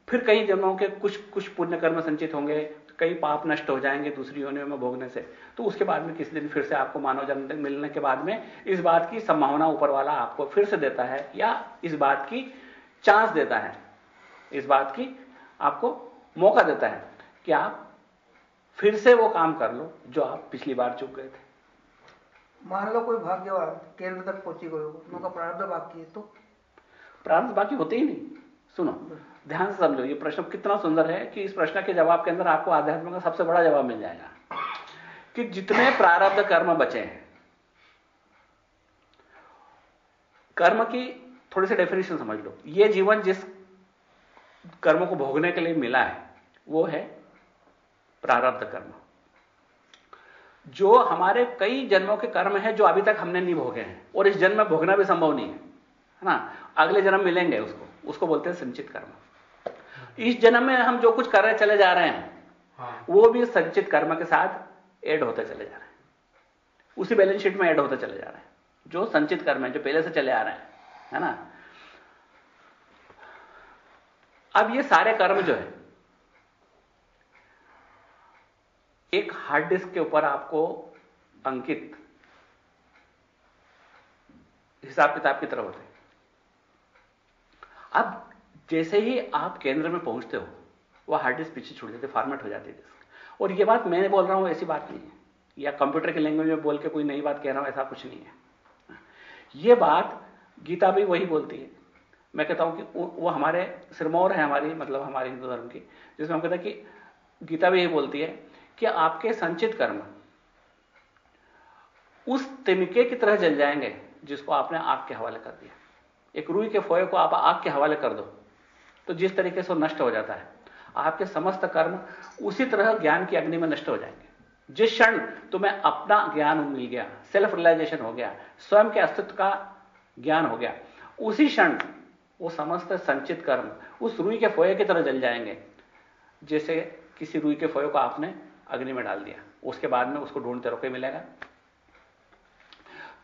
फिर कई जन्मों के कुछ कुछ पुण्य कर्म संचित होंगे, कई पाप नष्ट हो जाएँगे दूसरी योनियों में भोगने से। तो उसके बाद में किसी दिन फिर से आपको मानव जन्म मिलने के बाद में इस बात की संभावना ऊपर वाला आपको फिर से देता है, या इस बात की चांस देता है। इस बात की आपको मौका देता है कि आप फिर से वो काम कर लो जो आप पिछली बार चुक गए थे। मान लो कोई भाग्यवान केंद्र तक पहुँची हो उनका प्रारब्ध बाकी है तो? प्रारंभ बाकी होते ही नहीं। सुनो ध्यान से समझो ये प्रश्न कितना सुंदर है कि इस प्रश्न के जवाब के अंदर आपको आध्यात्म का सबसे बड़ा जवाब मिल जाएगा। कि जितने प्रारब्ध कर्म बचे हैं कर्म की थोड़ी सी डेफिनेशन समझ लो। ये जीवन जिस कर्म को भोगने के लिए मिला है वो है प्रारब्ध कर्म। जो हमारे कई जन्मों के कर्म है जो अभी तक हमने नहीं भोगे हैं और इस जन्म में भोगना भी संभव नहीं है है ना? अगले जन्म मिलेंगे उसको उसको बोलते हैं संचित कर्म। इस जन्म में हम जो कुछ कर रहे चले जा रहे हैं हाँ। वो भी संचित कर्म के साथ ऐड होते चले जा रहे हैं। उसी बैलेंस शीट में ऐड होते चले जा रहे हैं। जो संचित कर्म है जो पहले से चले आ रहे हैं है ना? अब ये सारे कर्म जो है एक हार्ड डिस्क के ऊपर आपको अंकित, हिसाब किताब की तरह होते हैं। अब जैसे ही आप केंद्र में पहुँचते हो वह हार्ड डिस्क पीछे छूट जाते फॉर्मेट हो जाती है डिस्क और ये बात मैंने बोल रहा हूँ, ऐसी बात नहीं है। या कंप्यूटर की लैंग्वेज में बोल के कोई नई बात कह रहा हूँ, ऐसा कुछ नहीं है। ये बात गीता भी वही बोलती है। मैं कहता हूँ कि वो हमारे सिरमौर है हमारी मतलब हमारे हिंदू धर्म की, जिसमें हम कहते हैं कि गीता भी यही बोलती है कि आपके संचित कर्म उस तिनके की तरह जल जाएँगे जिसको आपने आग के हवाले कर दिया। एक रुई के फोए को आप आग के हवाले कर दो तो जिस तरीके से वो नष्ट हो जाता है। आपके समस्त कर्म उसी तरह ज्ञान की अग्नि में नष्ट हो जाएँगे। जिस क्षण तुम्हें अपना ज्ञान मिल गया सेल्फ रियलाइजेशन हो गया, स्वयं के अस्तित्व का ज्ञान हो गया, उसी क्षण वो समस्त संचित कर्म उस रुई के फोए की तरह जल जाएँगे, जैसे किसी रुई के फोए को आपने अग्नि में डाल दिया। उसके बाद में उसको ढूंढते रहो मिलेगा?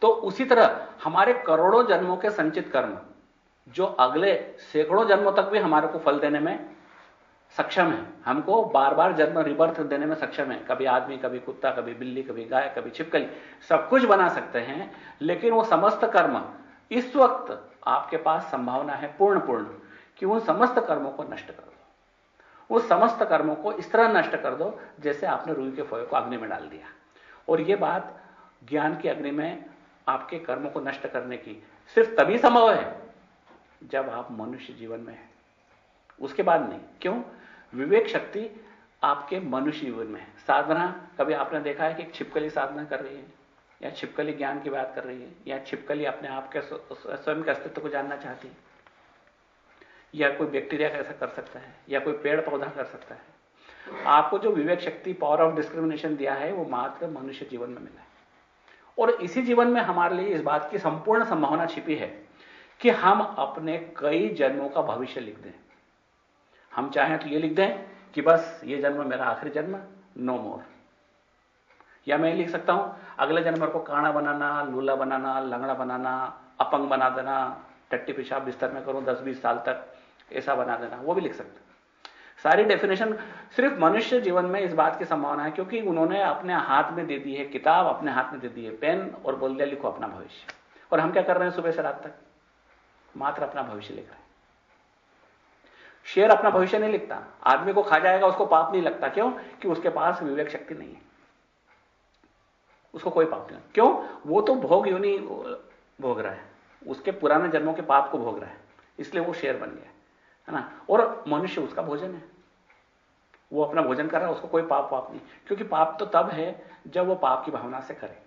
तो उसी तरह हमारे करोड़ों जन्मों के संचित कर्म, जो अगले सैकड़ों जन्मों तक भी हमारे को फल देने में सक्षम है, हमको बार बार जन्म रिबर्थ देने में सक्षम है। कभी आदमी, कभी कुत्ता, कभी बिल्ली, कभी गाय, कभी छिपकली, सब कुछ बना सकते हैं, लेकिन वो समस्त कर्म इस वक्त आपके पास संभावना है पूर्ण पूर्ण कि उन समस्त कर्मों को नष्ट कर। उस समस्त कर्मों को इस तरह नष्ट कर दो जैसे आपने रुई के फोए को अग्नि में डाल दिया। और यह बात ज्ञान की अग्नि में आपके कर्मों को नष्ट करने की सिर्फ़ तभी संभव है जब आप मनुष्य जीवन में है। उसके बाद नहीं। क्यों? विवेक शक्ति आपके मनुष्य जीवन में है। साधना, कभी आपने देखा है कि छिपकली साधना कर रही है? या छिपकली ज्ञान की बात कर रही है? या छिपकली अपने आप के स्वयं के अस्तित्व को जानना चाहती है? या कोई बैक्टीरिया कैसा कर सकता है, या कोई पेड़ पौधा कर सकता है। आपको जो विवेक शक्ति पावर ऑफ़ डिस्क्रिमिनेशन दिया है, वो मात्र मनुष्य जीवन में मिला है। और इसी जीवन में हमारे लिए इस बात की संपूर्ण संभावना छिपी है कि हम अपने कई जन्मों का भविष्य लिख दें। हम चाहें तो ये लिख दें कि बस ये जन्म मेरा आखिरी जन्म नो मोर या मैं लिख सकता हूँ, अगले जन्म को काना बनाना, लूला बनाना, लंगड़ा बनाना, अपंग बना देना, टट्टी पेशाब बिस्तर में करूँ दस बीस साल तक ऐसा बना देना, वो भी लिख सकते सारी डेफिनेशन सिर्फ़ मनुष्य जीवन में इस बात की संभावना है, क्योंकि उन्होंने अपने हाथ में दे दी है किताब, अपने हाथ में दे दी है पेन और बोल दिया, लिखो अपना भविष्य। और हम क्या कर रहे हैं सुबह से रात तक? मात्र अपना भविष्य लिख रहे हैं। शेर अपना भविष्य नहीं लिखता। आदमी को खा जाएगा, उसको पाप नहीं लगता। क्यों? कि उसके पास विवेक शक्ति नहीं है। उसको कोई पाप नहीं क्यों? वो तो भोग योनि भोग रहा है। उसके पुराने जन्मों के पाप को भोग रहा है। इसलिए वो शेर बन गया। है ना? और मनुष्य, उसका भोजन है। वो अपना भोजन कर रहा है, उसको कोई पाप पाप नहीं। क्योंकि पाप तो तब है, जब वो पाप की भावना से करे।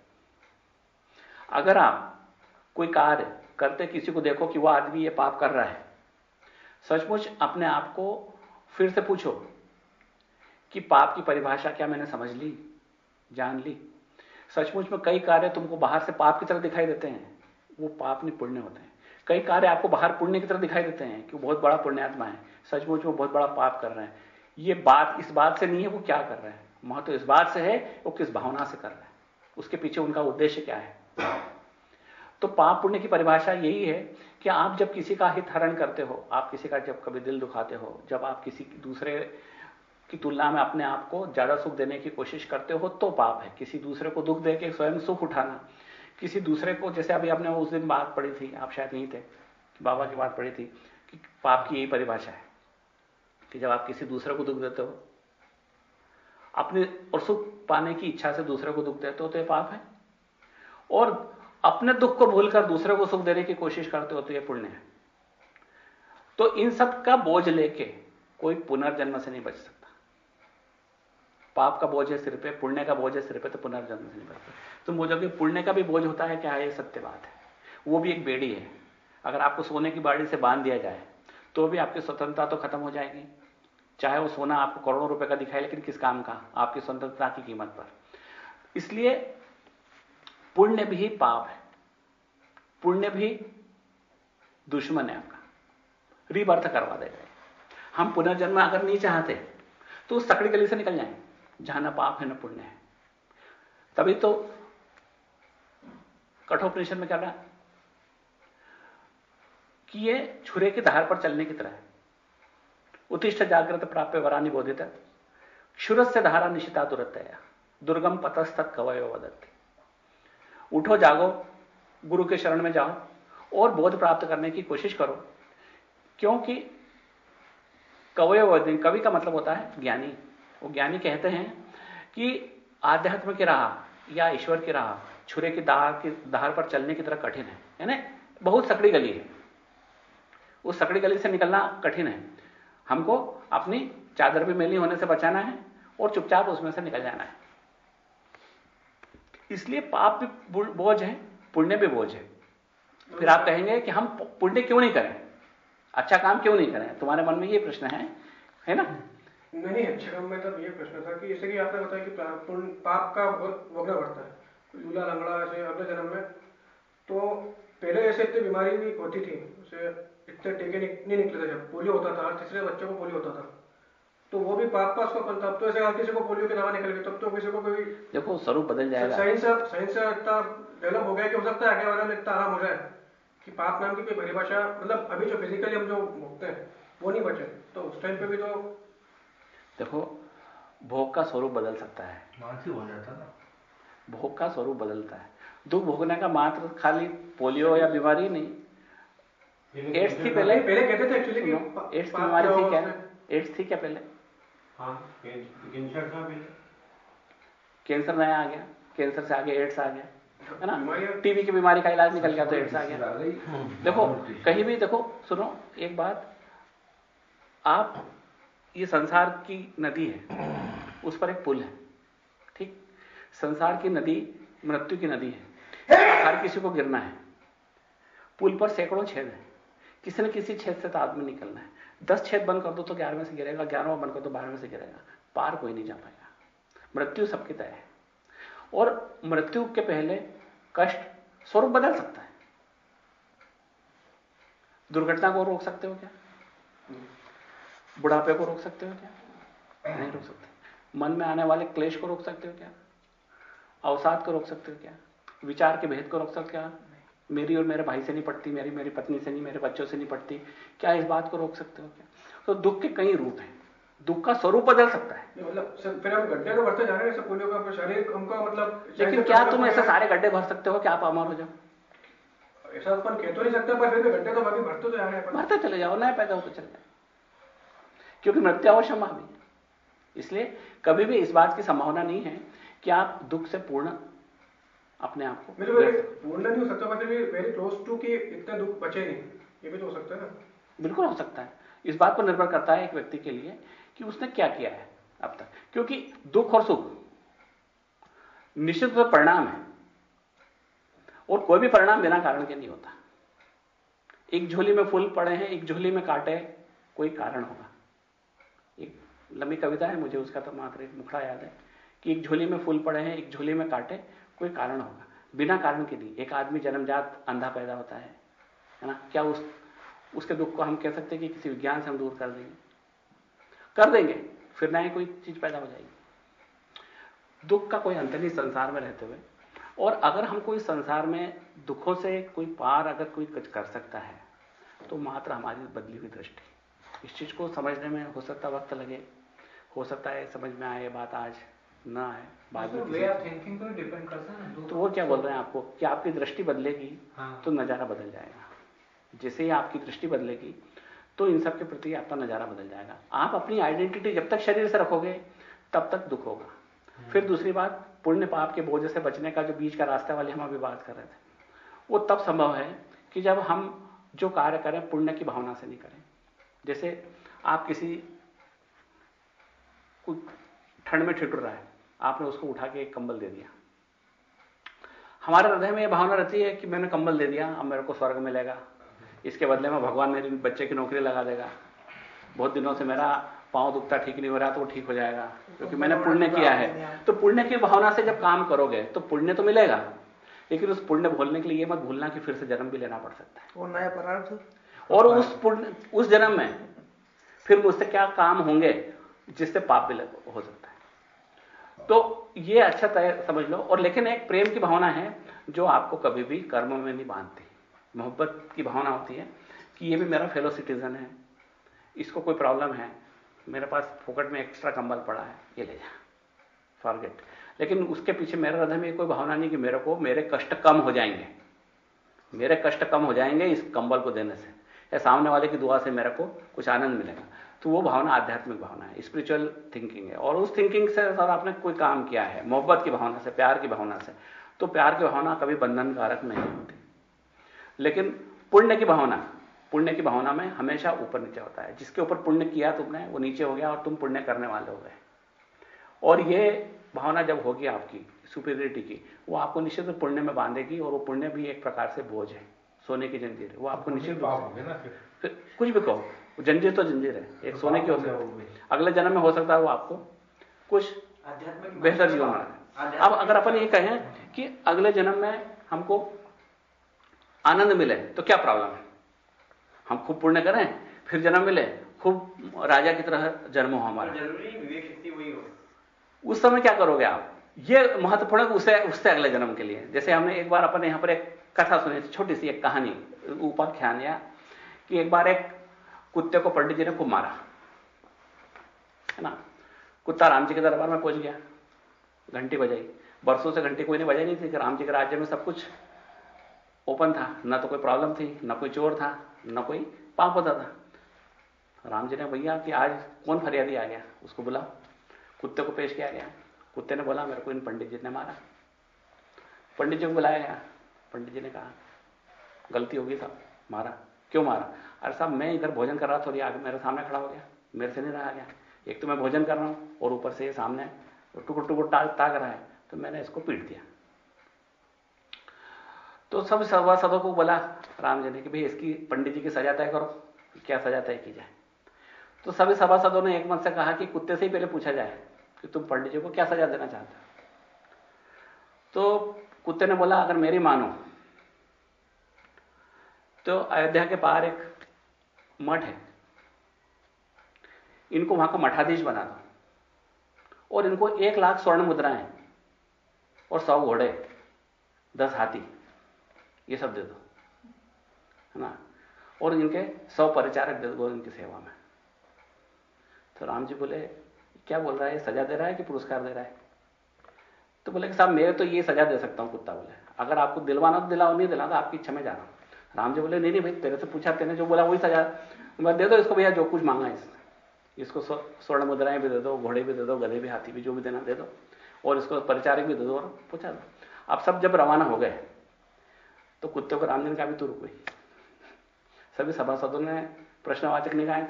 अगर आप कोई कार्य करते, किसी को देखो कि वो आदमी ये पाप कर रहा है, सचमुच अपने आप को फिर से पूछो कि पाप की परिभाषा क्या मैंने समझ ली, जान ली? सचमुच में कई कार्य तुमको बाहर से पाप की तरह दिखाई देते हैं। वो पाप नहीं पुण्य होते हैं। कई कार्य आपको बाहर पुण्य की तरह दिखाई देते हैं कि वो बहुत बड़ा पुण्यात्मा है। सचमुच वो बहुत बड़ा पाप कर रहे हैं। ये बात इस बात से नहीं है वो क्या कर रहे हैं। महत्व इस बात से है, वो किस भावना से कर रहे हैं। उसके पीछे उनका उद्देश्य क्या है? तो पाप पुण्य की परिभाषा यही है कि आप जब किसी का हित हरण करते हो, आप किसी का जब कभी दिल दुखाते हो, जब आप किसी दूसरे की तुलना में अपने आप को ज़्यादा सुख देने की कोशिश करते हो तो पाप है। किसी दूसरे को दुख दे के स्वयं सुख उठाना किसी दूसरे को, जैसे अभी आपने उस दिन बात पढ़ी थी, आप शायद नहीं थे, बाबा की बात पढ़ी थी, कि पाप की यही परिभाषा है, कि जब आप किसी दूसरे को दुख देते हो, अपने और सुख पाने की इच्छा से दूसरे को दुख देते हो तो ये पाप है। और अपने दुख को भूलकर दूसरे को सुख देने की कोशिश करते हो तो यह पुण्य है। तो इन सब का बोझ लेके कोई पुनर्जन्म से नहीं बच सकता। पाप का बोझ है सिर पे, पुण्य का बोझ है सिर पे तो पुनर्जन्म से नहीं बच सकता तुम बोलोगे पुण्य का भी बोझ होता है, क्या ये सत्य बात है। वो भी एक बेड़ी है। अगर आपको सोने की बाड़ी से बाँध दिया जाए तो भी आपकी स्वतंत्रता तो खत्म हो जाएगी। चाहे वो सोना आपको करोड़ों रुपए का दिखाए, लेकिन किस काम का? आपकी स्वतंत्रता की कीमत पर। इसलिए पुण्य भी पाप है। पुण्य भी दुश्मन है आपका। रिबर्थ करवा देगा हम पुनर्जन्म अगर नहीं चाहते तो उस सकड़ी गली से निकल जाए जहाँ न पाप है, न पुण्य है। तभी तो कठोपनिषद में क्या रहा कि ये छुरे की धार पर चलने की तरह है। उत्तिष्ठ जागृत प्राप्य वरानी बोधित क्षुर से धारा निशिता दुरतया दुर्गम पतस्तक कवय उठो, जागो, गुरु के शरण में जाओ और बोध प्राप्त करने की कोशिश करो। क्योंकि कवय कवि का मतलब होता है ज्ञानी। वो ज्ञानी कहते हैं कि आध्यात्म की राह या ईश्वर की राह, छुरे की दाह की धार पर चलने की तरह कठिन है। यानी बहुत सकड़ी गली है। उस सकड़ी गली से निकलना कठिन है। हमको अपनी चादर भी मेली होने से बचाना है और चुपचाप उसमें से निकल जाना है। इसलिए पाप भी बोझ है, पुण्य भी बोझ है। फिर आप कहेंगे कि हम पुण्य क्यों नहीं करें? अच्छा काम क्यों नहीं करें? तुम्हारे मन में ये प्रश्न है है ना? नहीं अच्छा में तब ये प्रश्न था कि जैसे कि आपने बताया कि पाप का भोगना पड़ता है? लूला लंगड़ा ऐसे अगले जन्म में। तो पहले ऐसे इतनी बीमारी भी होती थी। उसे इतने टीके नहीं निकले थे जब। पोलियो होता था तीसरे बच्चों को पोलियो होता था। तो वो भी पाप पास का तब तो ऐसे हर किसी को पोलियो की दवा निकल गई तब तो किसी को कोई देखो स्वरूप बदल जाएगा। साइंस साइंस इतना डेवलप हो गया कि हो सकता है आगे वाले में इतना आराम हो जाए कि पाप नाम की कोई परिभाषा मतलब अभी जो फिजिकली हम जो भोगते हैं वो नहीं बचे। तो उस टाइम पे भी तो देखो भोग का स्वरूप बदल सकता है। मानसिक हो जाता ना। भोग का स्वरूप बदलता है। दुख भोगने का मात्र खाली पोलियो या बीमारी नहीं। एड्स थी पहले। पहले कहते थे एक्चुअली एड्स की बीमारी थी क्या? एड्स थी क्या पहले? हाँ कैंसर था पहले। कैंसर नया आ गया। कैंसर से आगे एड्स आ गया। है ना? टीबी की बीमारी का इलाज निकल गया तो एड्स आ गया। देखो कहीं भी देखो सुनो एक बात। आप ये संसार की नदी है। उस पर एक पुल है। ठीक? संसार की नदी मृत्यु की नदी है। हर किसी को गिरना है। पुल पर सैकड़ों छेद है। किसी न किसी छेद से तो आदमी निकलना है। दस छेद बंद कर दो तो ग्यारहवें से गिरेगा, ग्यारहवा बंद कर दो, बारहवें से गिरेगा। पार कोई नहीं जा पाएगा। मृत्यु सबकी तय है। और मृत्यु के पहले कष्ट स्वरूप बदल सकता है। दुर्घटना को रोक सकते हो क्या? बुढ़ापे को रोक सकते हो क्या? नहीं रोक सकते। मन में आने वाले क्लेश को रोक सकते हो क्या? अवसाद को रोक सकते हो क्या? विचार के भेद को रोक सकते क्या? मेरी और मेरे भाई से नहीं पड़ती मेरी मेरी पत्नी से नहीं मेरे बच्चों से नहीं पड़ती क्या इस बात को रोक सकते हो क्या? तो दुख के कई रूप हैं। दुख का स्वरूप बदल सकता है। मतलब फिर हम गड्ढे तो बढ़ते जा रहे हैं का शरीर हमका मतलब लेकिन क्या तुम ऐसे सारे गड्ढे भर सकते हो? क्या आप अमर हो जाओ? ऐसा अपन कह तो नहीं सकते पर फिर गड्ढे तो अभी भरते तो जा रहे हैं भरते चले जाओ नए पैदा होते चले जाओ। क्योंकि मृत्यु अवश्य भी इसलिए कभी भी इस बात की संभावना नहीं है कि आप दुख से पूर्ण अपने आप को पूर्ण नहीं हो सकता मतलब वेरी क्लोज टू कि इतने दुख बचे नहीं। ये भी तो हो सकता है ना। बिल्कुल हो सकता है। इस बात पर निर्भर करता है एक व्यक्ति के लिए कि उसने क्या किया है अब तक। क्योंकि दुख और सुख निश्चित रूप से परिणाम है। और कोई भी परिणाम बिना कारण के नहीं होता। एक झोली में फूल पड़े हैं एक झोली में काटे कोई कारण होगा। लंबी कविता है, मुझे उसका तो मात्र एक मुखड़ा याद है कि एक झोली में फूल पड़े हैं, एक झोली में काटे, कोई कारण होगा। बिना कारण के नहीं, एक आदमी जन्मजात अंधा पैदा होता है है ना? क्या उस, उसके दुख को हम कह सकते हैं कि किसी विज्ञान से हम दूर कर देंगे? कर देंगे, फिर नए कोई चीज़ पैदा हो जाएगी। दुख का कोई अंत नहीं संसार में रहते हुए। और अगर हम कोई संसार में दुखों से कोई पार अगर कोई कुछ कर सकता है तो मात्र हमारी बदली हुई दृष्टि। इस चीज़ को समझने में हो सकता वक्त लगे हो सकता है समझ में आए बात आज ना आए बाद में वे ऑफ़ थिंकिंग पर डिपेंड करता है तो वो क्या बोल रहे हैं आपको? कि आपकी दृष्टि बदलेगी हाँ। तो नज़ारा बदल जाएगा। जैसे ही आपकी दृष्टि बदलेगी तो इन सब के प्रति आपका नज़ारा बदल जाएगा। आप अपनी आइडेंटिटी जब तक शरीर से रखोगे तब तक दुख होगा। हम्म। फिर दूसरी बात पुण्य पाप के बोझ से बचने का जो बीच का रास्ता वाले हम अभी बात कर रहे थे वो तब संभव है कि जब हम जो कार्य करें पुण्य की भावना से नहीं करें। जैसे आप किसी ठंड में ठिठुर रहा है, आपने उसको उठा के एक कंबल दे दिया। हमारे हृदय में यह भावना रहती है कि मैंने कंबल दे दिया, अब मेरे को स्वर्ग मिलेगा। इसके बदले में भगवान मेरे बच्चे की नौकरी लगा देगा। बहुत दिनों से मेरा पाँव दुखता, ठीक नहीं हो रहा तो वो ठीक हो जाएगा, क्योंकि मैंने पुण्य किया है। तो पुण्य की भावना से जब काम करोगे तो पुण्य तो मिलेगा, लेकिन उस पुण्य भूलने के लिए मत भूलना कि फिर से जन्म भी लेना पड़ सकता है। वो नया पदार्थ और उस पुण्य उस जन्म में फिर मुझसे क्या काम होंगे जिससे पाप भी हो सकता है? तो ये अच्छा तय समझ लो। और लेकिन एक प्रेम की भावना है जो आपको कभी भी कर्म में नहीं बांधती। मोहब्बत की भावना होती है कि ये भी मेरा फेलो सिटीजन है। इसको कोई प्रॉब्लम है? मेरे पास फोकट में एक्स्ट्रा कंबल पड़ा है। ये ले जा। फॉरगेट लेकिन उसके पीछे मेरे हृदय में कोई भावना नहीं कि मेरे को मेरे कष्ट कम हो जाएँगे। मेरे कष्ट कम हो जाएँगे इस कंबल को देने से। या सामने वाले की दुआ से मेरे को कुछ आनंद मिलेगा। तो वो भावना आध्यात्मिक भावना है स्पिरिचुअल थिंकिंग है। और उस थिंकिंग से सर आपने कोई काम किया है, मोहब्बत की भावना से, प्यार की भावना से तो प्यार की भावना कभी बंधनकारक नहीं होती। लेकिन पुण्य की भावना, पुण्य की भावना में हमेशा ऊपर नीचे होता है। जिसके ऊपर पुण्य किया तुमने, वो नीचे हो गया और तुम पुण्य करने वाले हो गए। और ये भावना जब होगी आपकी सुपीरियरिटी की, वो आपको निश्चित पुण्य में बांधेगी और वो पुण्य भी एक प्रकार से बोझ है। सोने की जंजीर है वो आपको निश्चित फिर। कुछ भी कहो जंजीर तो जंजीर है एक सोने की हो सकती अगले जन्म में हो सकता है वो आपको कुछ बेहतर जीवन बना अब अगर अपन ये कहें कि अगले जन्म में हमको आनंद मिले तो क्या प्रॉब्लम है? हम खूब पुण्य करें फिर जन्म मिले खूब राजा की तरह जन्म हो हमारा। ज़रूरी विवेक शक्ति वही हो। उस समय क्या करोगे आप? ये महत्वपूर्ण उससे उससे अगले जन्म के लिए। जैसे हमने एक बार अपने यहाँ पर एक कथा सुनी छोटी सी एक कहानी उपाख्यान या कि एक बार एक कुत्ते को पंडित जी ने खूब मारा, है ना? कुत्ता राम जी के दरबार में पहुँच गया, घंटी बजाई। बरसों से घंटी कोई नहीं बजाई नहीं थी, कि राम जी के राज्य में सब कुछ ओपन था। ना तो कोई प्रॉब्लम थी, ना कोई चोर था, ना कोई पाप होता था। राम जी ने भैया कि आज कौन फरियादी आ गया? उसको बुलाओ। कुत्ते को पेश किया गया। कुत्ते ने बोला, मेरे को इन पंडित जी ने मारा। पंडित जी को बुलाया गया। पंडित जी ने कहा, गलती होगी साहब, मारा। क्यों मारा? अरे साहब, मैं इधर भोजन कर रहा थोड़ी आगे मेरे सामने खड़ा हो गया, मेरे से नहीं रहा गया। एक तो मैं भोजन कर रहा हूँ और ऊपर से ये सामने टुकुर टुकुर ताक रहा है तो मैंने इसको पीट दिया। तो सब सभासदों को बोला राम जी ने कि भाई इसकी पंडित जी की सजा तय करो क्या सजा तय की जाए। तो सभी सभासदों ने एक मन से कहा कि कुत्ते से ही पहले पूछा जाए कि तुम पंडित जी को क्या सजा देना चाहते हो। तो कुत्ते ने बोला, अगर मेरी मानो तो अयोध्या के बाहर एक मठ है। इनको वहाँ का मठाधीश बना दो और इनको एक लाख स्वर्ण मुद्राएँ और सौ घोड़े, दस हाथी, ये सब दे दो। है ना? और इनके सौ परिचारक दे दो इनकी सेवा में। तो राम जी बोले, क्या बोल रहा है? सजा दे रहा है कि पुरस्कार दे रहा है? तो बोले कि साहब, मैं तो ये सजा दे सकता हूँ, कुत्ता बोले। अगर आपको दिलवाना तो दिलाओ, नहीं दिला तो आपकी इच्छा में जा जाना। राम जी बोले, नहीं नहीं भाई, तेरे से पूछा, तेने जो बोला वही सजा मैं दे दो इसको भैया, जो कुछ मांगा इस इसको स्वर्ण मुद्राएँ भी दे दो, घोड़े भी दे दो, गधे भी, हाथी भी, जो भी देना दे दो। और इसको परिचारक भी दे दो और पूछा दो। अब सब जब रवाना हो गए तो कुत्ते को राम जी ने कहा भी तू रुक गई। सभी सभासदों ने प्रश्नवाचक निकाय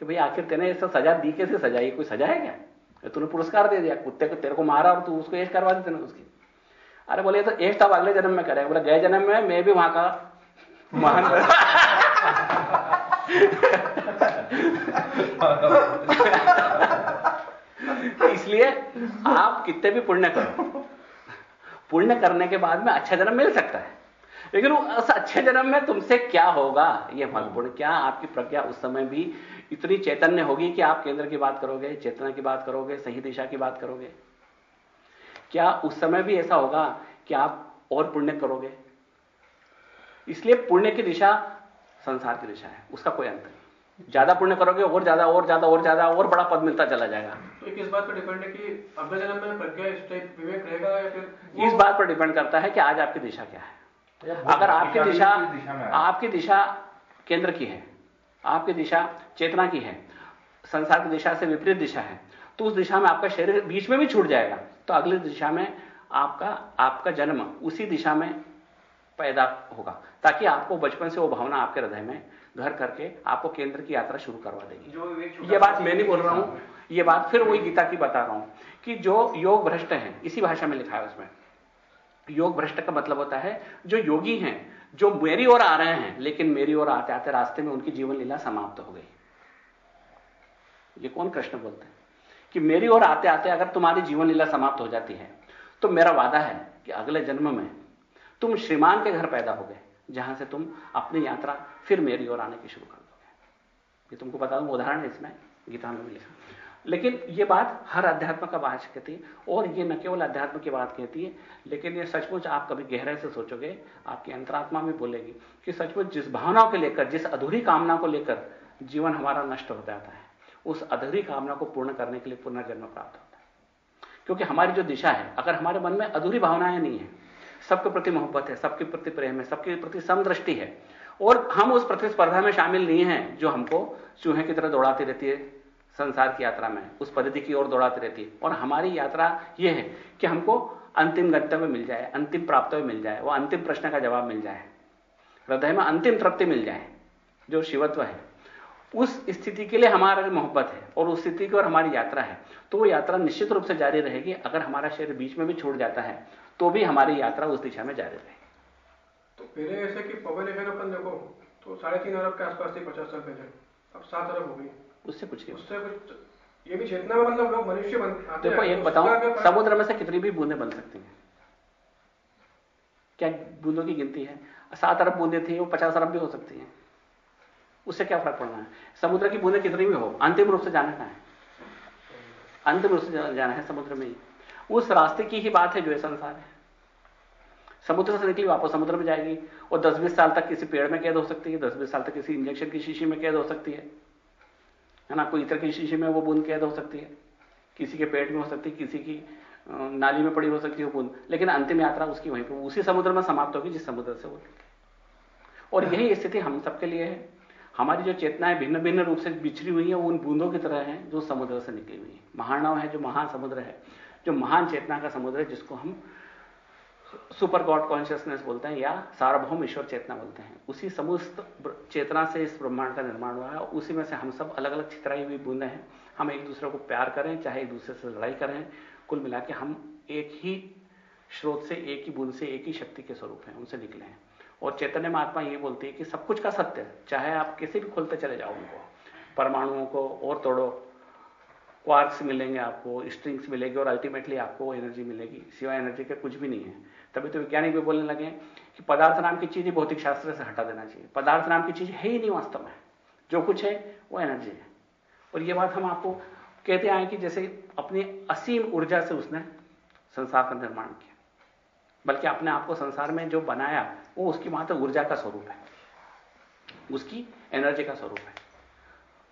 कि भाई आखिर तेने इससे सजा दी कैसे? सजा ये कोई सजा है क्या? तूने पुरस्कार दे दिया, कुत्ते को तेरे को मारा और तू उसको एश करवा दी तेने उसकी। अरे बोले तो एश तब अगले जन्म में करेगा बोले, गए जन्म में मैं भी वहाँ का महान इसलिए आप कितने भी पुण्य करो। पुण्य करने के बाद में अच्छा जन्म मिल सकता है। लेकिन उस अच्छे जन्म में तुमसे क्या होगा? यह महत्वपूर्ण क्या आपकी प्रज्ञा उस समय भी इतनी चैतन्य होगी कि आप केंद्र की बात करोगे, चेतना की बात करोगे, सही दिशा की बात करोगे? क्या उस समय भी ऐसा होगा कि आप और पुण्य करोगे? इसलिए पुण्य की दिशा संसार की दिशा है उसका कोई अंत नहीं। ज़्यादा पुण्य करोगे और ज़्यादा और ज़्यादा और ज़्यादा और बड़ा पद मिलता चला जाएगा। तो एक इस बात पर डिपेंड है कि अगले जन्म में प्रज्ञा इस टाइप विवेक रहेगा या फिर इस बात पर डिपेंड करता है कि आज आपकी दिशा क्या है। अगर आपकी दिशा आपकी दिशा केंद्र की है आपकी दिशा चेतना की है संसार की दिशा से विपरीत दिशा है तो उस दिशा में आपका शरीर बीच में भी छूट जाएगा। तो अगली दिशा में आपका आपका जन्म उसी दिशा में पैदा होगा ताकि आपको बचपन से वो भावना आपके हृदय में घर करके आपको केंद्र की यात्रा शुरू करवा देगी। ये बात मैं नहीं बोल रहा हूँ ये बात फिर वही गीता की बता रहा हूँ कि जो योग भ्रष्ट है इसी भाषा में लिखा है उसमें। योग भ्रष्ट का मतलब होता है जो योगी हैं जो मेरी ओर आ रहे हैं लेकिन मेरी ओर आते आते रास्ते में उनकी जीवन लीला समाप्त हो गई। ये कौन कृष्ण बोलते हैं? कि मेरी ओर आते आते अगर तुम्हारी जीवन लीला समाप्त हो जाती है तो मेरा वादा है कि अगले जन्म में तुम श्रीमान के घर पैदा हो गए, जहाँ से तुम अपनी यात्रा फिर मेरी ओर आने की शुरू कर दोगे। ये तुमको बता दूँ उदाहरण है इसमें, गीता में लिखा। लेकिन ये बात हर अध्यात्म का बात कहती है, और ये न केवल अध्यात्म की बात कहती है, लेकिन ये सचमुच आप कभी गहराई से सोचोगे, आपकी अंतरात्मा भी बोलेगी कि सचमुच जिस भावना को लेकर, जिस अधूरी कामना को लेकर जीवन हमारा नष्ट हो जाता है, उस अधूरी कामना को पूर्ण करने के लिए पुनर्जन्म प्राप्त होता है। क्योंकि हमारी जो दिशा है, अगर हमारे मन में अधूरी भावनाएँ नहीं है सबके प्रति मोहब्बत है, सबके प्रति प्रेम है, सबके प्रति समदृष्टि है। और हम उस प्रतिस्पर्धा में शामिल नहीं हैं जो हमको चूहे की तरह दौड़ाती रहती है, संसार की यात्रा में, उस परिधि की ओर दौड़ाती रहती है। और हमारी यात्रा यह है कि हमको अंतिम गंतव्य मिल जाए, अंतिम प्राप्तव्य मिल जाए, वो अंतिम प्रश्न का जवाब मिल जाए। हृदय में अंतिम तृप्ति मिल जाए, जो शिवत्व है। उस स्थिति के लिए हमारा मोहब्बत है और उस स्थिति की ओर हमारी यात्रा है। तो वो यात्रा निश्चित रूप से जारी रहेगी अगर हमारा शरीर बीच में भी छूट जाता है। तो भी हमारी यात्रा उस दिशा में जारी रहेगी। तो पहले ऐसे कि पॉपुलेशन अपन देखो तो साढ़े तीन अरब के आसपास थी पचास साल पहले। अब सात अरब हो गई। उससे कुछ नहीं उससे कुछ ये भी चेतना में मतलब लोग मनुष्य बन देखो एक बताऊँ समुद्र में से कितनी भी बूंदे बन सकती हैं। क्या बूंदों की गिनती है? सात अरब बूंदे थी वो पचास अरब भी हो सकती हैं। उससे क्या फ़र्क पड़ना है? समुद्र की बूंदे कितनी भी हो अंतिम रूप से जाना है? अंतिम रूप से जाना है समुद्र में ही। उस रास्ते की ही बात है जो है संसार है। समुद्र से निकली, वापस समुद्र में जाएगी। और दस बीस साल तक किसी पेड़ में कैद हो सकती है दस बीस साल तक किसी इंजेक्शन की शीशी में कैद हो सकती है। है ना? कोई इतर की शीशी में वो बूंद कैद हो सकती है। किसी के पेट में हो सकती है, किसी की नाली में पड़ी हो सकती है बूंद। लेकिन अंतिम यात्रा उसकी वहीं पर, उसी समुद्र में समाप्त होगी जिस समुद्र से वो और यही स्थिति हम सबके लिए है। हमारी जो चेतनाएँ भिन्न भिन्न रूप से बिछड़ी हुई है, वो उन बूंदों की तरह है जो समुद्र से निकली हुई है। महानव है, जो महासमुद्र है। जो महान चेतना का समुद्र है, जिसको हम सुपर गॉड कॉन्शियसनेस बोलते हैं, या सार्वभौम ईश्वर चेतना बोलते हैं, उसी समस्त चेतना से इस ब्रह्मांड का निर्माण हुआ है उसी में से हम सब अलग अलग छितराई हुई बूंदे हैं। हम एक दूसरे को प्यार करें, चाहे एक दूसरे से लड़ाई करें, कुल मिला के हम एक ही स्रोत से, एक ही बूंद से, एक ही शक्ति के स्वरूप हैं, उनसे निकले हैं। और चैतन्य महात्मा ये बोलती है कि सब कुछ का सत्य चाहे आप किसी भी खोलते चले जाओ उनको, परमाणुओं को और तोड़ो क्वार्क्स मिलेंगे आपको स्ट्रिंग्स मिलेगी और अल्टीमेटली आपको एनर्जी मिलेगी, सिवाय एनर्जी के कुछ भी नहीं है। तभी तो वैज्ञानिक भी बोलने लगे कि पदार्थ नाम की चीज़ ही भौतिक शास्त्र से हटा देना चाहिए। पदार्थ नाम की चीज़ है ही नहीं वास्तव में। जो कुछ है, वो एनर्जी है। और ये बात हम आपको कहते आए कि जैसे अपनी असीम ऊर्जा से उसने संसार का निर्माण किया। बल्कि अपने आप को संसार में जो बनाया, वो उसकी मात्र ऊर्जा का स्वरूप है। उसकी एनर्जी का स्वरूप है।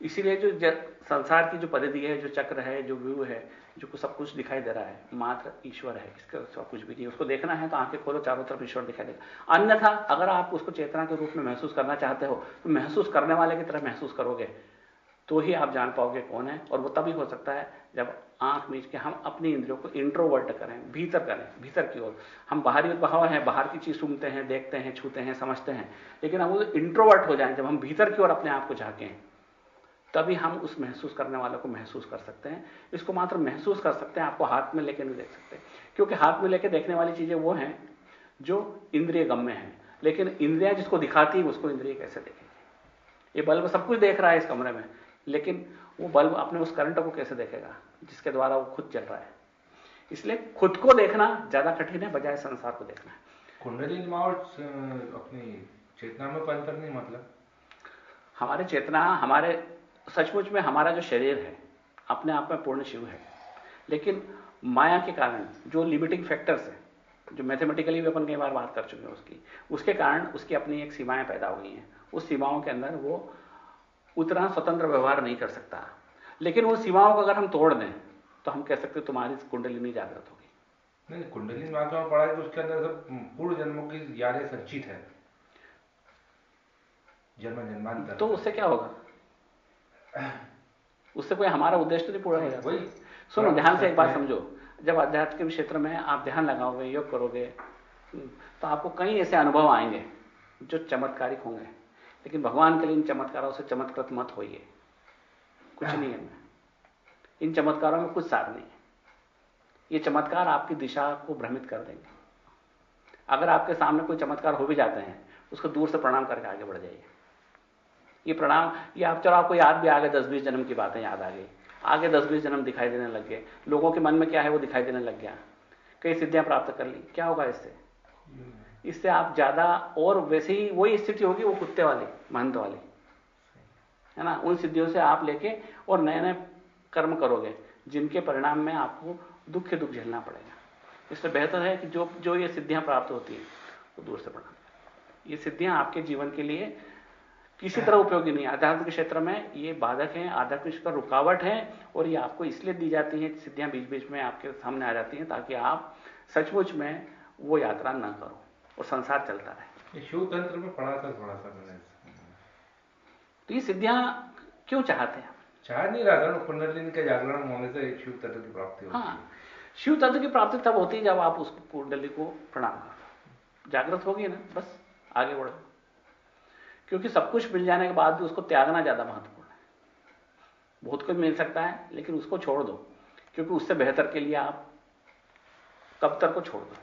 इसीलिए जो संसार की जो परिधि है, जो चक्र है, जो व्यू है, जो सब कुछ दिखाई दे रहा है, मात्र ईश्वर है, इसका सब कुछ भी नहीं उसको देखना है तो आँखें खोलो, चारों तरफ़ ईश्वर दिखाई देगा अन्यथा, अगर आप उसको चेतना के रूप में महसूस करना चाहते हो तो महसूस करने वाले की तरह महसूस करोगे। तो ही आप जान पाओगे कौन है, और वो तभी हो सकता है जब आँख मीच के हम अपनी इंद्रियों को इंट्रोवर्ट करें, भीतर करें, भीतर की ओर। हम बाहरी उद्भाव हैं, बाहर की चीज़ सुनते हैं, देखते हैं, छूते हैं, समझते हैं, लेकिन हम इंट्रोवर्ट हो जाएँ जब हम भीतर की ओर अपने आप को झांकें। तभी हम उस महसूस करने वाले को महसूस कर सकते हैं। इसको मात्र महसूस कर सकते हैं आपको हाथ में लेके नहीं देख सकते। क्योंकि हाथ में लेके देखने वाली चीज़ें वो हैं जो इंद्रिय गम्य हैं। लेकिन इंद्रिया जिसको दिखाती है उसको इंद्रिय कैसे देखेगी? ये बल्ब सब कुछ देख रहा है इस कमरे में लेकिन वो बल्ब अपने उस करंट को कैसे देखेगा जिसके द्वारा वो खुद चल रहा है? इसलिए खुद को देखना ज़्यादा कठिन है बजाय संसार को देखना। है कुंडली अपनी चेतना में अंतर नहीं मतलब? हमारे चेतना हमारे सचमुच में हमारा जो शरीर है अपने आप में पूर्ण शिव है। लेकिन माया के कारण जो लिमिटिंग फैक्टर्स है जो मैथमेटिकली भी अपन कई बार बात कर चुके हैं उसकी उसके कारण उसकी अपनी एक सीमाएँ पैदा हुई हैं। उस सीमाओं के अंदर वो उतना स्वतंत्र व्यवहार नहीं कर सकता। लेकिन उन सीमाओं को अगर हम तोड़ दें तो हम कह सकते तुम्हारी कुंडली नहीं जागृत होगी। नहीं कुंडली में पढ़ा कि उसके अंदर सब पूर्व जन्मों की यादें संचित है। जन्म जन्मांतर। तो उससे क्या होगा? उससे कोई हमारा उद्देश्य तो नहीं पूरा हो जाता। सुनो ध्यान से एक बात समझो। जब आध्यात्मिक क्षेत्र में आप ध्यान लगाओगे योग करोगे तो आपको कई ऐसे अनुभव आएँगे जो चमत्कारिक होंगे। लेकिन भगवान के लिए इन चमत्कारों से चमत्कृत मत होइए। कुछ नहीं है। इन चमत्कारों में कुछ सार नहीं है। ये चमत्कार आपकी दिशा को भ्रमित कर देंगे। अगर आपके सामने कोई चमत्कार हो भी जाते हैं उसको दूर से प्रणाम करके आगे बढ़ जाइए। ये प्रणाम। ये आप चलो आपको याद भी आ गए दस बीस जन्म की बातें याद आ गई। आगे दस बीस जन्म दिखाई देने लग गए। लोगों के मन में क्या है वो दिखाई देने लग गया। कई सिद्धियाँ प्राप्त कर ली। क्या होगा इससे? इससे आप ज़्यादा और वैसे ही वही स्थिति होगी, वो कुत्ते वाली, महंत वाली। है ना? उन सिद्धियों से आप लेके और नए नए कर्म करोगे, जिनके परिणाम में आपको दुख दुख झेलना पड़ेगा। इससे बेहतर है कि जो जो ये सिद्धियाँ प्राप्त होती है, वो दूर से पढ़ा ये सिद्धियाँ आपके जीवन के लिए किसी तरह उपयोगी नहीं आध्यात्म के क्षेत्र में ये बाधक है आध्यात्मिक का रुकावट है और ये आपको इसलिए दी जाती है सिद्धियाँ बीच बीच में आपके सामने आ जाती हैं ताकि आप सचमुच में वो यात्रा ना करो और संसार चलता रहे। शिव तंत्र में पढ़ा था थोड़ा सा मैंने। तो ये सिद्धियाँ क्यों चाहते हैं? चाह नहीं रहा था के जागरण होने से शिव तत्व की प्राप्ति होती हाँ। शिव तत्व की प्राप्ति तब होती है जब आप उस कुंडली को प्रणाम करो जागृत होगी ना बस आगे बढ़ो। क्योंकि सब कुछ मिल जाने के बाद भी उसको त्यागना ज़्यादा महत्वपूर्ण है। बहुत कुछ मिल सकता है, लेकिन उसको छोड़ दो, क्योंकि उससे बेहतर के लिए आप कब तक को छोड़ दो।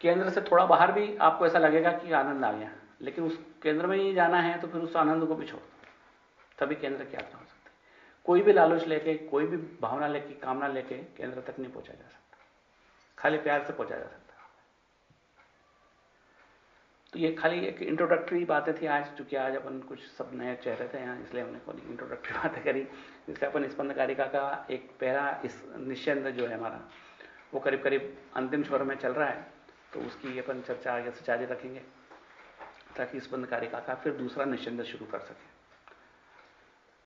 केंद्र से थोड़ा बाहर भी आपको ऐसा लगेगा कि आनंद आ गया, लेकिन उस केंद्र में ही जाना है तो फिर उस आनंद को भी छोड़ दो। तभी केंद्र की यात्रा हो सकती है। कोई भी लालच लेके, कोई भी भावना लेके, कामना लेके केंद्र तक नहीं पहुँचा जा सकता। खाली प्यार से पहुँचा जा सकता तो ये खाली एक इंट्रोडक्टरी बातें थी आज चूँकि आज अपन कुछ सब नए चेहरे थे यहाँ, इसलिए हमने कोई इंट्रोडक्टरी बातें करी। इसलिए अपन स्पंद कारिका का एक पहला, इस निश्चंद जो है हमारा, वो करीब करीब अंतिम स्वर में चल रहा है तो उसकी अपन चर्चा आगे से जारी रखेंगे, ताकि स्पंद कारिका का फिर दूसरा निश्चंद शुरू कर सकें।